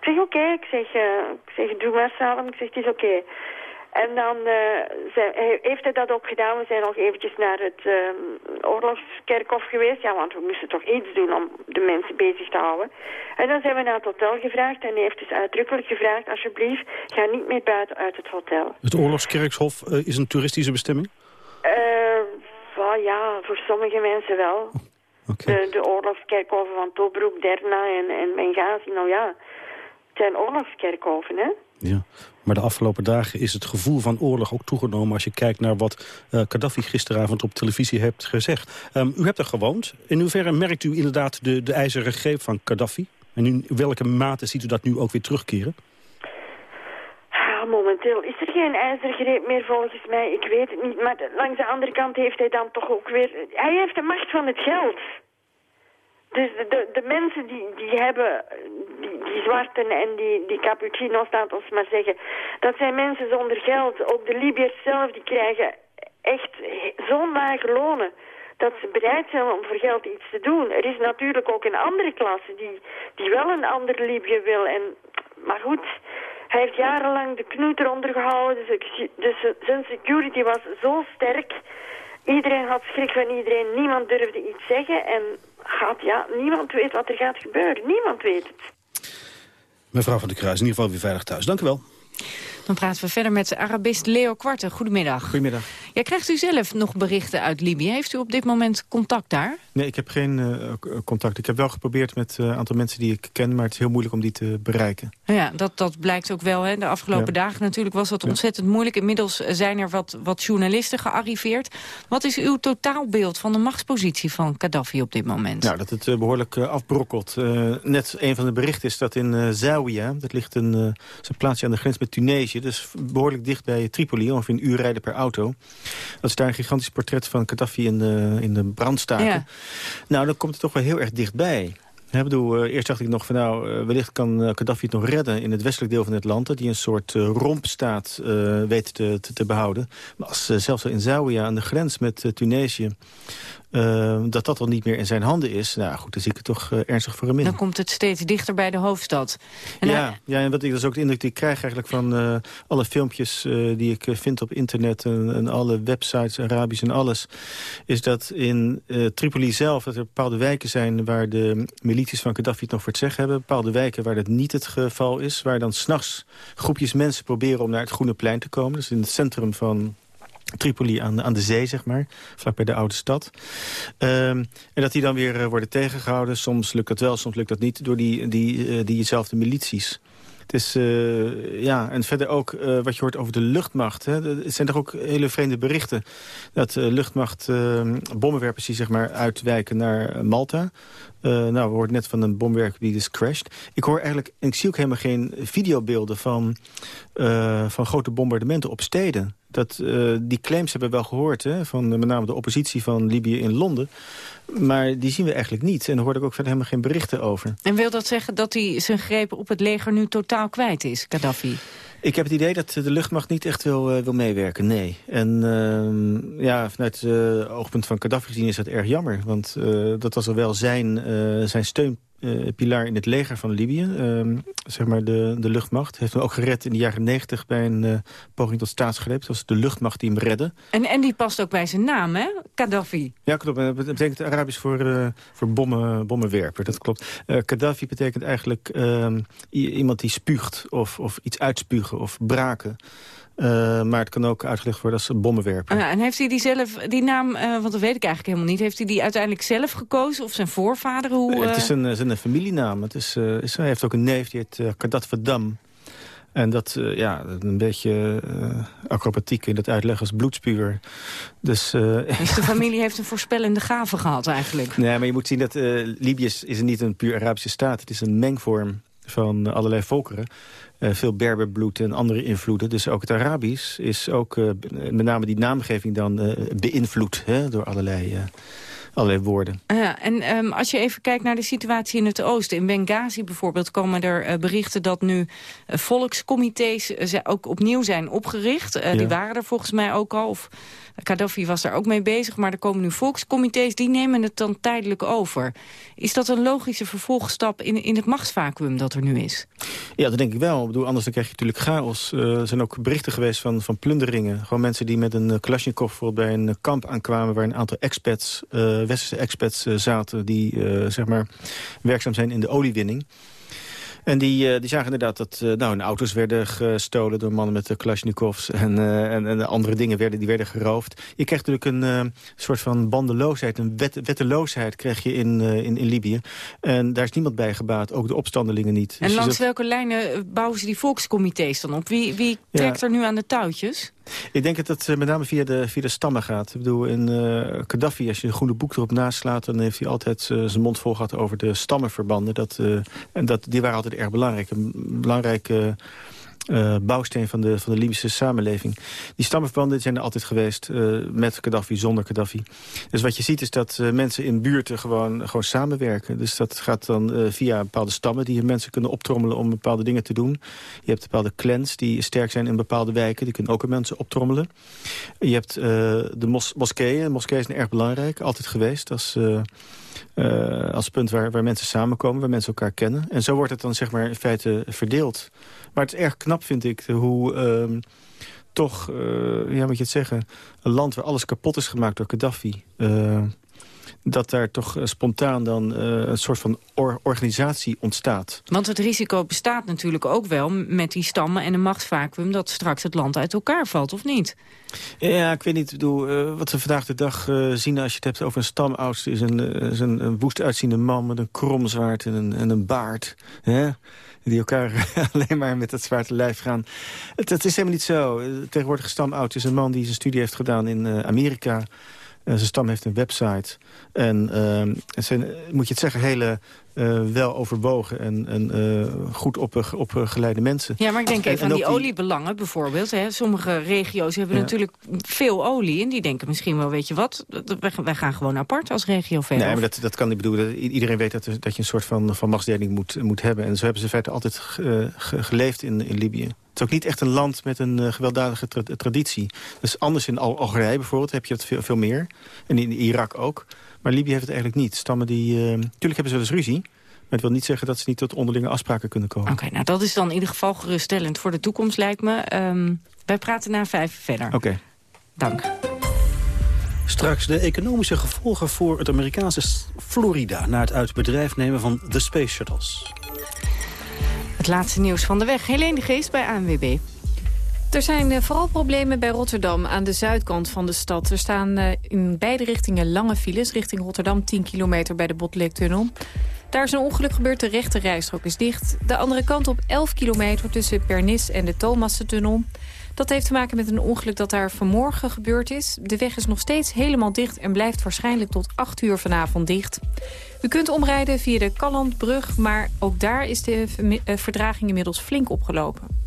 [SPEAKER 30] Ik zeg, oké, ik, zeg, uh, ik zeg, doe maar samen. Ik zeg, het is oké. En dan uh, heeft hij dat ook gedaan. We zijn nog eventjes naar het uh, oorlogskerkhof geweest. Ja, want we moesten toch iets doen om de mensen bezig te houden. En dan zijn we naar het hotel gevraagd. En hij heeft dus uitdrukkelijk gevraagd, alsjeblieft, ga niet meer buiten uit het hotel.
[SPEAKER 20] Het oorlogskerkhof is een toeristische bestemming?
[SPEAKER 30] Well, ja, voor sommige mensen wel.
[SPEAKER 20] Okay.
[SPEAKER 30] De, de oorlogskerkhoven van Tobruk, Derna en, en Benghazi, nou ja, het zijn oorlogskerkhoven, hè?
[SPEAKER 20] Ja, maar de afgelopen dagen is het gevoel van oorlog ook toegenomen... als je kijkt naar wat uh, Gaddafi gisteravond op televisie heeft gezegd. Um, u hebt er gewoond. In hoeverre merkt u inderdaad de, de ijzeren greep van Gaddafi? En in welke mate ziet u dat nu ook weer terugkeren?
[SPEAKER 30] Momenteel is er geen ijzergreep meer volgens mij. Ik weet het niet. Maar langs de andere kant heeft hij dan toch ook weer... Hij heeft de macht van het geld. Dus de, de, mensen die, die hebben, die, die zwarten en die, die cappuccino's, laat ons maar zeggen, dat zijn mensen zonder geld. Ook de Libiërs zelf, die krijgen echt zo'n lage lonen dat ze bereid zijn om voor geld iets te doen. Er is natuurlijk ook een andere klasse die, die wel een ander Libië wil. En, maar goed, hij heeft jarenlang de knoet eronder gehouden. Dus, dus zijn security was zo sterk. Iedereen had schrik van iedereen. Niemand durfde iets zeggen. En gaat, ja, niemand weet wat er gaat gebeuren. Niemand weet het.
[SPEAKER 20] Mevrouw van der Kruis, in ieder geval weer veilig thuis. Dank u wel.
[SPEAKER 25] Dan praten we verder met Arabist Leo Kwarte. Goedemiddag.
[SPEAKER 31] Goedemiddag.
[SPEAKER 25] Ja, krijgt u zelf nog berichten uit Libië? Heeft u op dit moment contact daar?
[SPEAKER 31] Nee, ik heb geen uh, contact. Ik heb wel geprobeerd met een uh, aantal mensen die ik ken... maar het is heel moeilijk om die te bereiken.
[SPEAKER 25] Ja, dat, dat blijkt ook wel. Hè. De afgelopen ja. dagen natuurlijk was dat ontzettend ja. moeilijk. Inmiddels zijn er wat, wat journalisten gearriveerd. Wat is uw totaalbeeld van de machtspositie van Gaddafi op dit moment?
[SPEAKER 31] Nou, dat het uh, behoorlijk afbrokkelt. net een van de berichten is dat in Zawiya... dat ligt een, een plaatsje aan de grens met Tunesië... dus behoorlijk dicht bij Tripoli, ongeveer een uur rijden per auto... Dat is daar een gigantisch portret van Gaddafi in de, in de brandstaken. Ja. Nou, dan komt het toch wel heel erg dichtbij. Ik bedoel, uh, eerst dacht ik nog van nou, uh, wellicht kan uh, Gaddafi het nog redden in het westelijk deel van het land. Die een soort rompstaat weet te, te, te, behouden. Maar als zelfs in Zawiya aan de grens met Tunesië uh, dat dat al niet meer in zijn handen is... nou goed, dan zie ik het toch uh, ernstig voor hem in.
[SPEAKER 25] Dan komt het steeds dichter bij de hoofdstad.
[SPEAKER 31] En ja, hij... ja, en wat ik, dat is ook de indruk die ik krijg eigenlijk van uh, alle filmpjes die ik vind op internet... En, en, alle websites, Arabisch en alles... is dat in Tripoli zelf dat er bepaalde wijken zijn... waar de milities van Gaddafi het nog voor het zeggen hebben. Bepaalde wijken waar dat niet het geval is. Waar dan s'nachts groepjes mensen proberen om naar het Groene Plein te komen. Dus in het centrum van Tripoli aan, aan de zee, zeg maar. Vlak de oude stad. Um, en dat die dan weer uh, worden tegengehouden. Soms lukt dat wel, soms lukt dat niet. Door die, die, uh, diezelfde milities. Het is, uh, ja, en verder ook wat je hoort over de luchtmacht. Hè. Het zijn toch ook hele vreemde berichten. Dat uh, luchtmacht bommenwerpers die zeg maar uitwijken naar Malta. nou, we hoorden net van een bomwerper die is crashed. Ik hoor eigenlijk, en ik zie ook helemaal geen videobeelden van, van grote bombardementen op steden. Dat, uh, die claims hebben we wel gehoord, hè, van met name de oppositie van Libië in Londen. Maar die zien we eigenlijk niet. En daar hoorde ik ook verder helemaal geen berichten over.
[SPEAKER 25] En wil dat zeggen dat hij zijn greep op het leger nu totaal kwijt is, Gaddafi?
[SPEAKER 31] Ik heb het idee dat de luchtmacht niet echt wil, uh, wil meewerken, nee. En uh, ja, vanuit het uh, oogpunt van Gaddafi gezien is dat erg jammer. Want dat was al wel zijn, zijn steun pilaar in het leger van Libië. Uh, zeg maar de, de luchtmacht. Heeft hem ook gered in de jaren negentig bij een uh, poging tot staatsgreep. Dat was de luchtmacht die hem redde.
[SPEAKER 25] En, en die past ook bij zijn naam, hè? Gaddafi.
[SPEAKER 31] Ja, klopt. Dat betekent Arabisch voor, uh, voor bommen, bommenwerper. Dat klopt. Gaddafi betekent eigenlijk ehm, iemand die spuugt of, of iets uitspugen of braken. Uh, maar het kan ook uitgelegd worden als bommenwerper.
[SPEAKER 25] Ah, ja, en heeft hij die zelf, die naam, uh, want dat weet ik eigenlijk helemaal niet... heeft hij die uiteindelijk zelf gekozen of zijn voorvader? Hoe,
[SPEAKER 31] uh... Het is een, zijn familienaam. Het is, is, hij heeft ook een neef, die heet Kadat Verdam. En dat, uh, ja, een beetje uh, acrobatiek in het uitleggen als bloedspuwer. Dus, uh, [LAUGHS]
[SPEAKER 25] dus de familie heeft een voorspellende gave gehad eigenlijk?
[SPEAKER 31] Nee, maar je moet zien dat Libië is, is niet een puur Arabische staat. Het is een mengvorm van allerlei volkeren. Uh, veel Berberbloed en andere invloeden. Dus ook het Arabisch is ook uh, met name die naamgeving dan uh, beïnvloed hè, door allerlei, allerlei woorden.
[SPEAKER 25] Ja, en um, als je even kijkt naar de situatie in het oosten. In Benghazi bijvoorbeeld komen er berichten dat nu volkscomité's ook opnieuw zijn opgericht. Ja. Die waren er volgens mij ook al. Of, Gaddafi was daar ook mee bezig, maar er komen nu volkscomité's... die nemen het dan tijdelijk over. Is dat een logische vervolgstap in, in het machtsvacuum dat er nu is?
[SPEAKER 31] Ja, dat denk ik wel. Ik bedoel, anders dan krijg je natuurlijk chaos. Uh, er zijn ook berichten geweest van, van plunderingen. Gewoon mensen die met een uh, Kalashnikov bij een kamp aankwamen... waar een aantal expats, uh, westerse expats zaten... die zeg maar werkzaam zijn in de oliewinning... En die, uh, die zagen inderdaad dat uh, nou, hun auto's werden gestolen door mannen met de Kalashnikovs. En, uh, en, en, andere dingen werden, die werden geroofd. Je krijgt natuurlijk een soort van bandeloosheid, een wet, wetteloosheid krijg je in, in, in Libië. En daar is niemand bij gebaat, ook de opstandelingen niet.
[SPEAKER 25] En dus langs welke lijnen bouwen ze die volkscomité's dan op? Wie, wie trekt ja. er nu aan de touwtjes?
[SPEAKER 31] Ik denk dat het met name via de, via de stammen gaat. Ik bedoel, in uh, Gaddafi, als je een groene boek erop naslaat... dan heeft hij altijd uh, zijn mond vol gehad over de stammenverbanden. Dat, uh, en dat, die waren altijd erg belangrijk. Een belangrijke uh, bouwsteen van de, van de Libische samenleving. Die stammenverbanden zijn er altijd geweest, uh, met Gaddafi, zonder Gaddafi. Dus wat je ziet is dat uh, mensen in buurten gewoon, gewoon samenwerken. Dus dat gaat dan via bepaalde stammen die mensen kunnen optrommelen om bepaalde dingen te doen. Je hebt bepaalde clans die sterk zijn in bepaalde wijken. Die kunnen ook mensen optrommelen. Je hebt de mos moskeeën. Moskeeën zijn erg belangrijk, altijd geweest als... Uh, als punt waar, waar mensen samenkomen, waar mensen elkaar kennen. En zo wordt het dan zeg maar in feite verdeeld. Maar het is erg knap, vind ik, hoe uh, toch, uh, ja, moet je het zeggen... een land waar alles kapot is gemaakt door Gaddafi... Dat daar toch spontaan dan uh, een soort van or organisatie ontstaat.
[SPEAKER 25] Want het risico bestaat natuurlijk ook wel met die stammen en een machtsvacuum... dat straks het land uit elkaar valt, of niet?
[SPEAKER 31] Ja, ik weet niet. Ik bedoel, uh, wat we vandaag de dag uh, zien als je het hebt over een stamoudste... is een, is een, een woest uitziende man met een kromzwaard en een, en een baard. Hè? die elkaar [LAUGHS] alleen maar met dat zwarte lijf gaan. Het, het, is helemaal niet zo. Tegenwoordig stamoud is een man die zijn studie heeft gedaan in Amerika... Uh, zijn stam heeft een website. En het zijn, moet je het zeggen, hele uh, wel overwogen en, en uh, goed op, opgeleide mensen.
[SPEAKER 25] Ja, maar ik denk even en, aan die, die, oliebelangen bijvoorbeeld. Hè. Sommige regio's hebben ja. natuurlijk veel olie. En die denken misschien wel, weet je wat, wij, gaan gewoon apart als regio verder.
[SPEAKER 31] Nee, maar dat, dat kan niet bedoelen. Iedereen weet dat, dat je een soort van, van machtsdeling moet, moet hebben. En zo hebben ze in feite altijd geleefd in, in Libië. Het is ook niet echt een land met een uh, gewelddadige tra traditie. Dus anders in Al Algerije bijvoorbeeld heb je het veel, veel meer. En in Irak ook. Maar Libië heeft het eigenlijk niet. Stammen die... Uh, tuurlijk hebben ze wel eens ruzie. Maar het wil niet zeggen dat ze niet tot onderlinge afspraken kunnen komen.
[SPEAKER 25] Oké, nou dat is dan in ieder geval geruststellend voor de toekomst lijkt me. Um, wij praten na vijf verder.
[SPEAKER 31] Oké.
[SPEAKER 25] Dank.
[SPEAKER 20] Straks de economische gevolgen voor het Amerikaanse Florida... na het uit bedrijf nemen van de Space Shuttles.
[SPEAKER 25] Het laatste nieuws van de weg. Helene de Geest bij ANWB.
[SPEAKER 5] Er zijn uh, vooral problemen bij Rotterdam aan de zuidkant van de stad. Er staan uh, in beide richtingen lange files. Richting Rotterdam 10 kilometer bij de Botlektunnel. Daar is een ongeluk gebeurd, de rechte rijstrook is dicht. De andere kant op 11 kilometer tussen Pernis en de Thomassentunnel. Dat heeft te maken met een ongeluk dat daar vanmorgen gebeurd is. De weg is nog steeds helemaal dicht en blijft waarschijnlijk tot 8 uur vanavond dicht. U kunt omrijden via de Kallandbrug, maar ook daar is de eh, verdraging inmiddels flink opgelopen.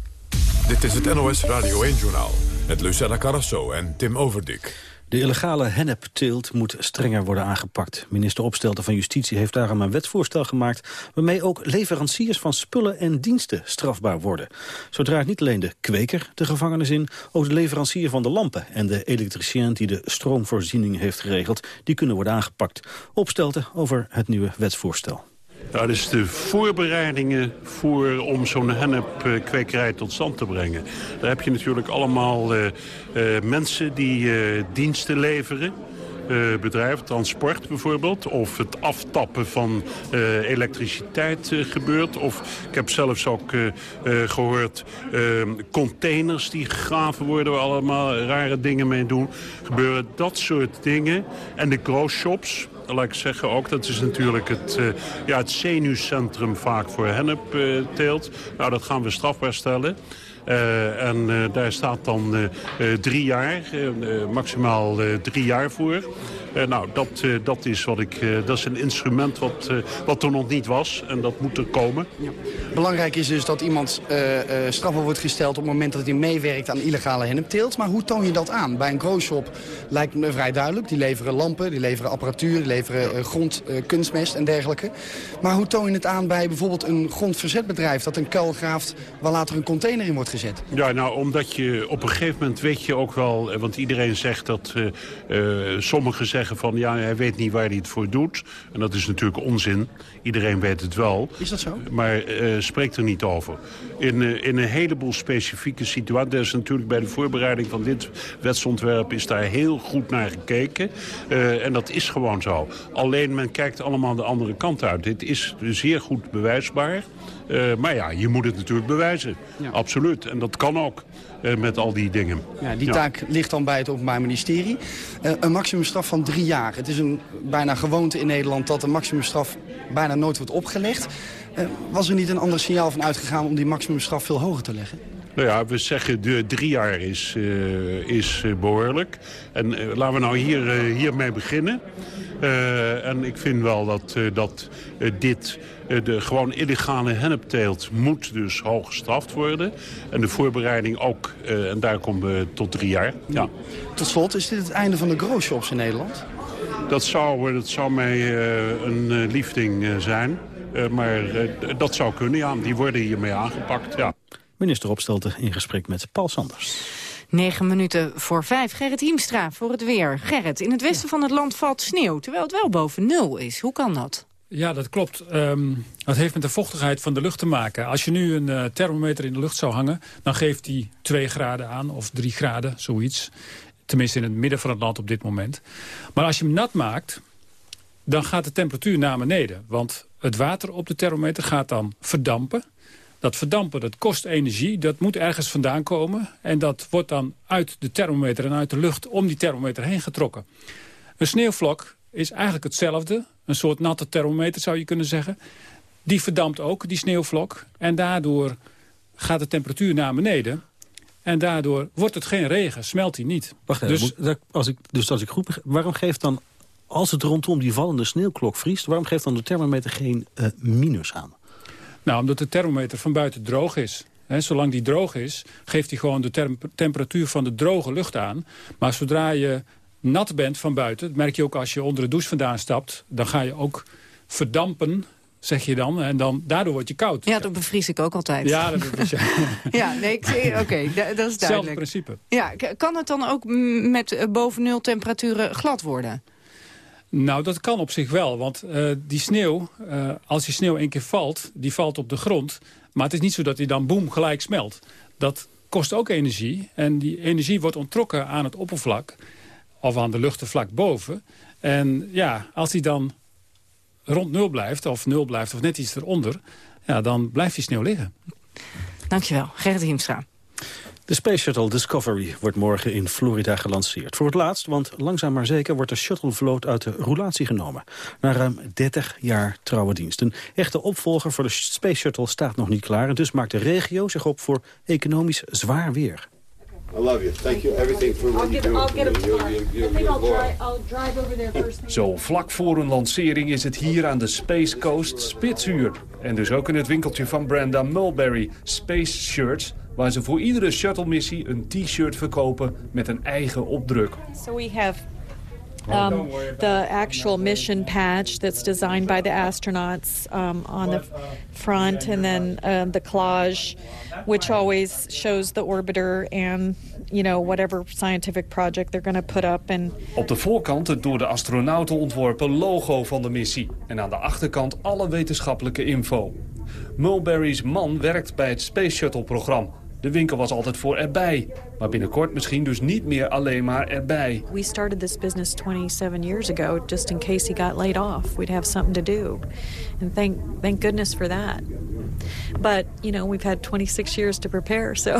[SPEAKER 1] Dit is het NOS Radio 1-journaal met Lucella Carrasso en Tim Overdik.
[SPEAKER 20] De illegale hennepteelt moet strenger worden aangepakt. Minister Opstelten van Justitie heeft daarom een wetsvoorstel gemaakt... waarmee ook leveranciers van spullen en diensten strafbaar worden. Zo draait niet alleen de kweker de gevangenis in... ook de leverancier van de lampen en de elektricien die de stroomvoorziening heeft geregeld... die kunnen worden aangepakt. Opstelten over het nieuwe wetsvoorstel.
[SPEAKER 32] Nou, dus de voorbereidingen voor, om zo'n hennepkwekerij tot stand te brengen. Daar heb je natuurlijk allemaal uh, uh, mensen die uh, diensten leveren. Bedrijven, transport bijvoorbeeld. Of het aftappen van elektriciteit gebeurt. Of ik heb zelfs ook gehoord containers die gegraven worden... waar allemaal rare dingen mee doen. Gebeuren dat soort dingen. En de shops laat ik zeggen ook, dat is natuurlijk het, uh, ja, het zenuwcentrum vaak voor hennepteelt. nou, dat gaan we strafbaar stellen. Uh, en uh, daar staat dan uh, drie jaar, maximaal drie jaar voor. nou, dat, dat, is wat ik, dat is een instrument wat, wat er nog niet was en dat moet er komen. Ja.
[SPEAKER 33] Belangrijk is dus dat iemand strafbaar wordt gesteld op het moment dat hij meewerkt aan illegale hennepteelt. Maar hoe toon je dat aan? Bij een growshop lijkt me vrij duidelijk. Die leveren lampen, die leveren apparatuur, die leveren grond, kunstmest en dergelijke. Maar hoe toon je het aan bij bijvoorbeeld een grondverzetbedrijf dat een kuil graaft waar later een container in wordt?
[SPEAKER 32] Ja, nou, omdat je op een gegeven moment weet je ook wel... Eh, want iedereen zegt dat... Uh, uh, sommigen zeggen van, ja, hij weet niet waar hij het voor doet. En dat is natuurlijk onzin. Iedereen weet het wel.
[SPEAKER 33] Is dat zo?
[SPEAKER 32] Maar uh, spreekt er niet over. In, in een heleboel specifieke situaties... is natuurlijk bij de voorbereiding van dit wetsontwerp... is daar heel goed naar gekeken. en dat is gewoon zo. Alleen men kijkt allemaal de andere kant uit. Dit is zeer goed bewijsbaar. Uh, maar ja, je moet het natuurlijk bewijzen. Ja. Absoluut. En dat kan ook uh, met al die dingen.
[SPEAKER 33] Ja, die taak ligt dan bij het Openbaar Ministerie. Uh, een maximumstraf van drie jaar. Het is een bijna gewoonte in Nederland dat een maximumstraf bijna nooit wordt opgelegd. was er niet een ander signaal van uitgegaan om die maximumstraf veel hoger te leggen?
[SPEAKER 32] Nou ja, we zeggen de drie jaar is, uh, is behoorlijk. En uh, laten we nou hier, hiermee beginnen. en ik vind wel dat, dat dit, de gewoon illegale hennepteelt, moet dus hoog gestraft worden. En de voorbereiding ook. en daar komen we tot drie jaar. Ja.
[SPEAKER 33] Tot slot, is dit het einde van de grow-shops in Nederland?
[SPEAKER 32] Dat zou, dat zou mij een liefding zijn. maar dat zou kunnen, ja. Die worden hiermee aangepakt, ja.
[SPEAKER 20] Minister Opstelten in gesprek met Paul Sanders.
[SPEAKER 25] 9 minuten voor vijf. Gerrit Hiemstra voor het weer. Gerrit, in het westen van het land valt sneeuw, terwijl het wel boven nul is. Hoe kan dat?
[SPEAKER 34] Ja, dat klopt. Um, dat heeft met de vochtigheid van de lucht te maken. Als je nu een uh, thermometer in de lucht zou hangen... dan geeft die 2 graden aan, of 3 graden, zoiets. Tenminste in het midden van het land op dit moment. Maar als je hem nat maakt, dan gaat de temperatuur naar beneden. Want het water op de thermometer gaat dan verdampen. Dat verdampen, dat kost energie, dat moet ergens vandaan komen. En dat wordt dan uit de thermometer en uit de lucht om die thermometer heen getrokken. Een sneeuwvlok is eigenlijk hetzelfde. Een soort natte thermometer zou je kunnen zeggen. Die verdampt ook, die sneeuwvlok. En daardoor gaat de temperatuur naar beneden. En daardoor wordt het geen regen, smelt hij niet.
[SPEAKER 20] Wacht even, dus, als ik, dus als ik goed waarom geeft dan, als het rondom die vallende sneeuwklok vriest... waarom geeft dan de thermometer geen uh, minus aan?
[SPEAKER 34] Nou, omdat de thermometer van buiten droog is. zolang die droog is, geeft hij gewoon de temperatuur van de droge lucht aan. Maar zodra je nat bent van buiten, dat merk je ook als je onder de douche vandaan stapt... dan ga je ook verdampen zeg je dan. En dan, daardoor word je koud.
[SPEAKER 25] Ja, dat bevries ik ook altijd.
[SPEAKER 34] Ja, dat is ja. [LAUGHS]
[SPEAKER 25] ja, nee, oké, dat is duidelijk.
[SPEAKER 34] Hetzelfde principe.
[SPEAKER 25] Ja, kan het dan ook met eh, boven nul temperaturen glad worden?
[SPEAKER 34] Nou, dat kan op zich wel. Want uh, die sneeuw, uh, als die sneeuw één keer valt, die valt op de grond. Maar het is niet zo dat die dan boem gelijk smelt. Dat kost ook energie. En die energie wordt onttrokken aan het oppervlak. Of aan de luchtenvlak boven. En ja, als die dan rond nul blijft, of nul blijft, of net iets eronder... Ja, dan blijft die sneeuw liggen.
[SPEAKER 25] Dankjewel, Gerrit Hiemstra.
[SPEAKER 20] De Space Shuttle Discovery wordt morgen in Florida gelanceerd. Voor het laatst, want langzaam maar zeker wordt de shuttlevloot uit de roulatie genomen. Na ruim 30 jaar trouwe dienst. Een echte opvolger voor de Space Shuttle staat nog niet klaar... en dus maakt de regio zich op voor economisch zwaar weer.
[SPEAKER 35] I love you. Thank you everything for what you do. I'll get a car. I think I'll drive, I'll drive over there
[SPEAKER 36] first. Zo vlak voor een lancering is het hier aan de Space Coast spitsuur. En dus ook in het winkeltje van Brenda Mulberry, Space Shirts waar ze voor iedere shuttle-missie een t-shirt verkopen met een eigen opdruk.
[SPEAKER 37] So we have um, the actual mission patch that's designed by the astronauts um, on the front, and then uh, the collage, which always shows the orbiter and you know whatever scientific project they're going to put up. And
[SPEAKER 36] op de voorkant het door de astronauten ontworpen logo van de missie, en aan de achterkant alle wetenschappelijke info. Mulberry's man werkt bij het Space Shuttle-programma. De winkel was altijd voor erbij. Maar binnenkort misschien dus niet meer alleen maar erbij.
[SPEAKER 37] We started this business 27 years ago just in case he got laid off. We'd have something to do. And thank thank goodness for that. But, you know, we've had 26 years to prepare, so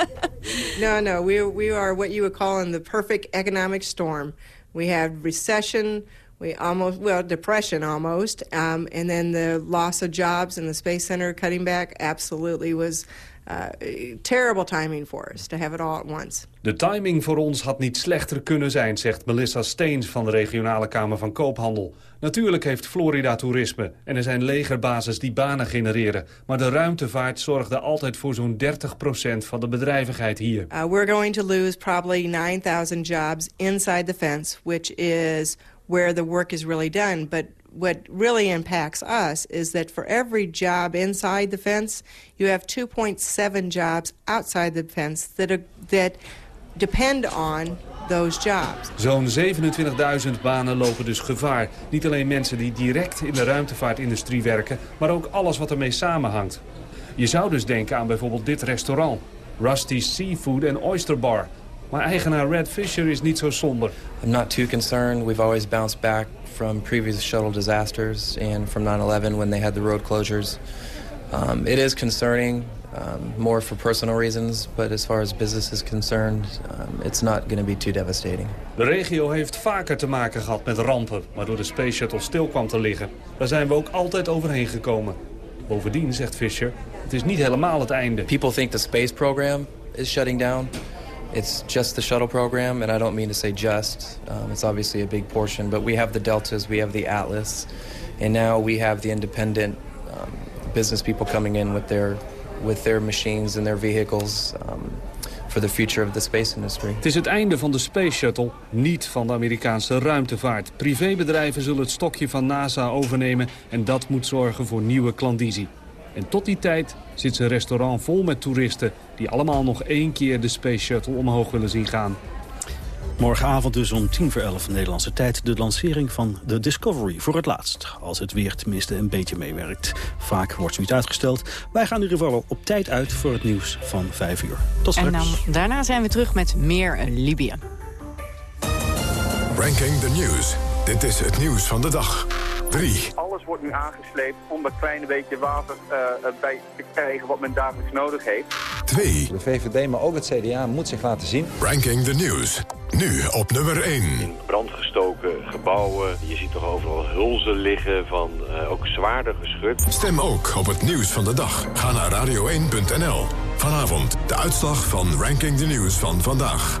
[SPEAKER 37] [LAUGHS]
[SPEAKER 28] No, no, we we are what you would call in the perfect economic storm. We had recession, we almost well depression almost um, and then the loss of jobs in the space center cutting back absolutely was uh, terrible timing for us to have it all at once.
[SPEAKER 36] De timing voor ons had niet slechter kunnen zijn, zegt Melissa Steens van de regionale Kamer van Koophandel. Natuurlijk heeft Florida toerisme en er zijn legerbases die banen genereren. Maar de ruimtevaart zorgde altijd voor zo'n 30% van de bedrijvigheid hier.
[SPEAKER 28] Uh, we're going to lose probably 9000 jobs inside the fence, which is where the work is really done. But what really impacts us is that for every job inside the fence, you have 2.7 jobs outside the fence that, are, that depend on those jobs.
[SPEAKER 36] Zo'n 27.000 banen lopen dus gevaar. Niet alleen mensen die direct in de ruimtevaartindustrie werken, maar ook alles wat ermee samenhangt. Je zou dus denken aan bijvoorbeeld dit restaurant. Rusty's Seafood and Oyster Bar. Maar eigenaar Red Fisher is niet zo somber.
[SPEAKER 38] I'm not too concerned. We've always bounced back from previous shuttle disasters and from 9-11 when they had the road closures. Um, it is concerning, um, more for personal reasons, but as far as business is concerned, um, it's not going to be too devastating.
[SPEAKER 36] De regio heeft vaker te maken gehad met rampen, waardoor de Space Shuttle stil kwam te liggen. Daar zijn we ook altijd overheen gekomen. Bovendien, zegt Fisher, het is niet helemaal het einde.
[SPEAKER 38] People think the space program is shutting down. It's just the shuttle program, and I don't mean to say just. Um, it's obviously a big portion, but we have the Deltas, we have the Atlas, and now we have the independent um, business people coming in with their with their machines and their vehicles um, for the future of the space industry.
[SPEAKER 36] Het is het einde van de Space Shuttle, niet van de Amerikaanse ruimtevaart. Privébedrijven zullen het stokje van NASA overnemen en dat moet zorgen voor nieuwe klandizie. En tot die tijd zit zijn restaurant vol met toeristen... die allemaal nog één keer de Space Shuttle omhoog willen zien gaan.
[SPEAKER 20] Morgenavond dus om tien voor elf Nederlandse tijd... de lancering van de Discovery voor het laatst. Als het weer tenminste een beetje meewerkt. Vaak wordt zoiets uitgesteld. Wij gaan in ieder geval op tijd uit voor het nieuws van vijf uur. Tot straks.
[SPEAKER 25] En dan, daarna zijn we terug met meer Libië.
[SPEAKER 1] Ranking the News. Dit is het nieuws van de dag. 3.
[SPEAKER 39] Alles wordt nu aangesleept om dat kleine beetje water uh, bij te krijgen wat men dagelijks nodig heeft.
[SPEAKER 1] 2.
[SPEAKER 40] De VVD, maar ook het CDA moet zich laten zien.
[SPEAKER 1] Ranking the News. Nu op nummer 1.
[SPEAKER 29] In brandgestoken gebouwen. Je ziet toch overal hulzen liggen van uh, ook zwaarder geschut.
[SPEAKER 1] Stem ook op het nieuws van de dag. Ga naar radio1.nl. Vanavond de uitslag van Ranking the News van vandaag.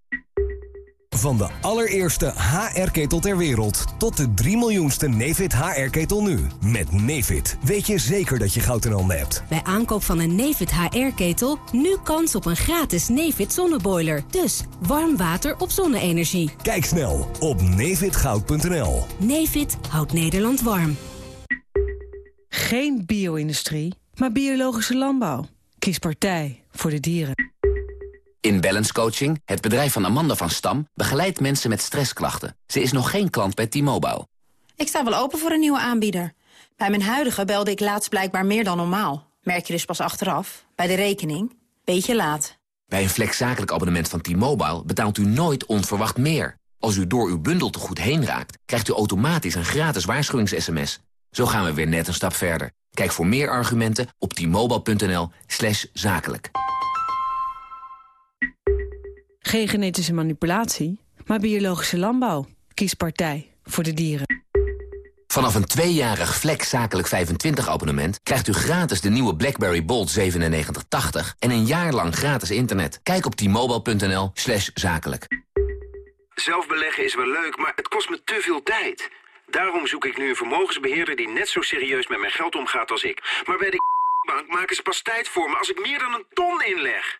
[SPEAKER 41] Van de allereerste HR-ketel ter wereld tot de 3 miljoenste Nefit HR-ketel nu. Met Nefit weet je zeker dat je goud in handen hebt.
[SPEAKER 42] Bij aankoop van een Nefit HR-ketel nu kans op een gratis Nefit zonneboiler. Dus warm water op zonne-energie.
[SPEAKER 41] Kijk snel op nefitgoud.nl.
[SPEAKER 42] Nefit houdt Nederland warm.
[SPEAKER 43] Geen bio-industrie, maar biologische landbouw. Kies partij voor de dieren.
[SPEAKER 44] In Balance Coaching, het bedrijf van Amanda van Stam... begeleidt mensen met stressklachten. Ze is nog geen klant bij T-Mobile.
[SPEAKER 45] Ik sta wel open voor een nieuwe aanbieder. Bij mijn huidige belde ik laatst blijkbaar meer dan normaal. Merk je dus pas achteraf. Bij de rekening, beetje laat.
[SPEAKER 44] Bij een flexzakelijk abonnement van T-Mobile... betaalt u nooit onverwacht meer. Als u door uw bundel te goed heen raakt... krijgt u automatisch een gratis waarschuwings-sms. Zo gaan we weer net een stap verder. Kijk voor meer argumenten op t-mobile.nl slash zakelijk.
[SPEAKER 43] Geen genetische manipulatie, maar biologische landbouw. Kies partij voor de dieren.
[SPEAKER 44] Vanaf een tweejarig Flex Zakelijk 25 abonnement... krijgt u gratis de nieuwe BlackBerry Bold 9780... en een jaar lang gratis internet. Kijk op t-mobile.nl slash zakelijk.
[SPEAKER 46] Zelf beleggen is wel leuk, maar het kost me te veel tijd. Daarom zoek ik nu een vermogensbeheerder die net zo serieus met mijn geld omgaat als ik. Maar bij de [LAUGHS] bank maken ze pas tijd voor me als ik meer dan een ton inleg.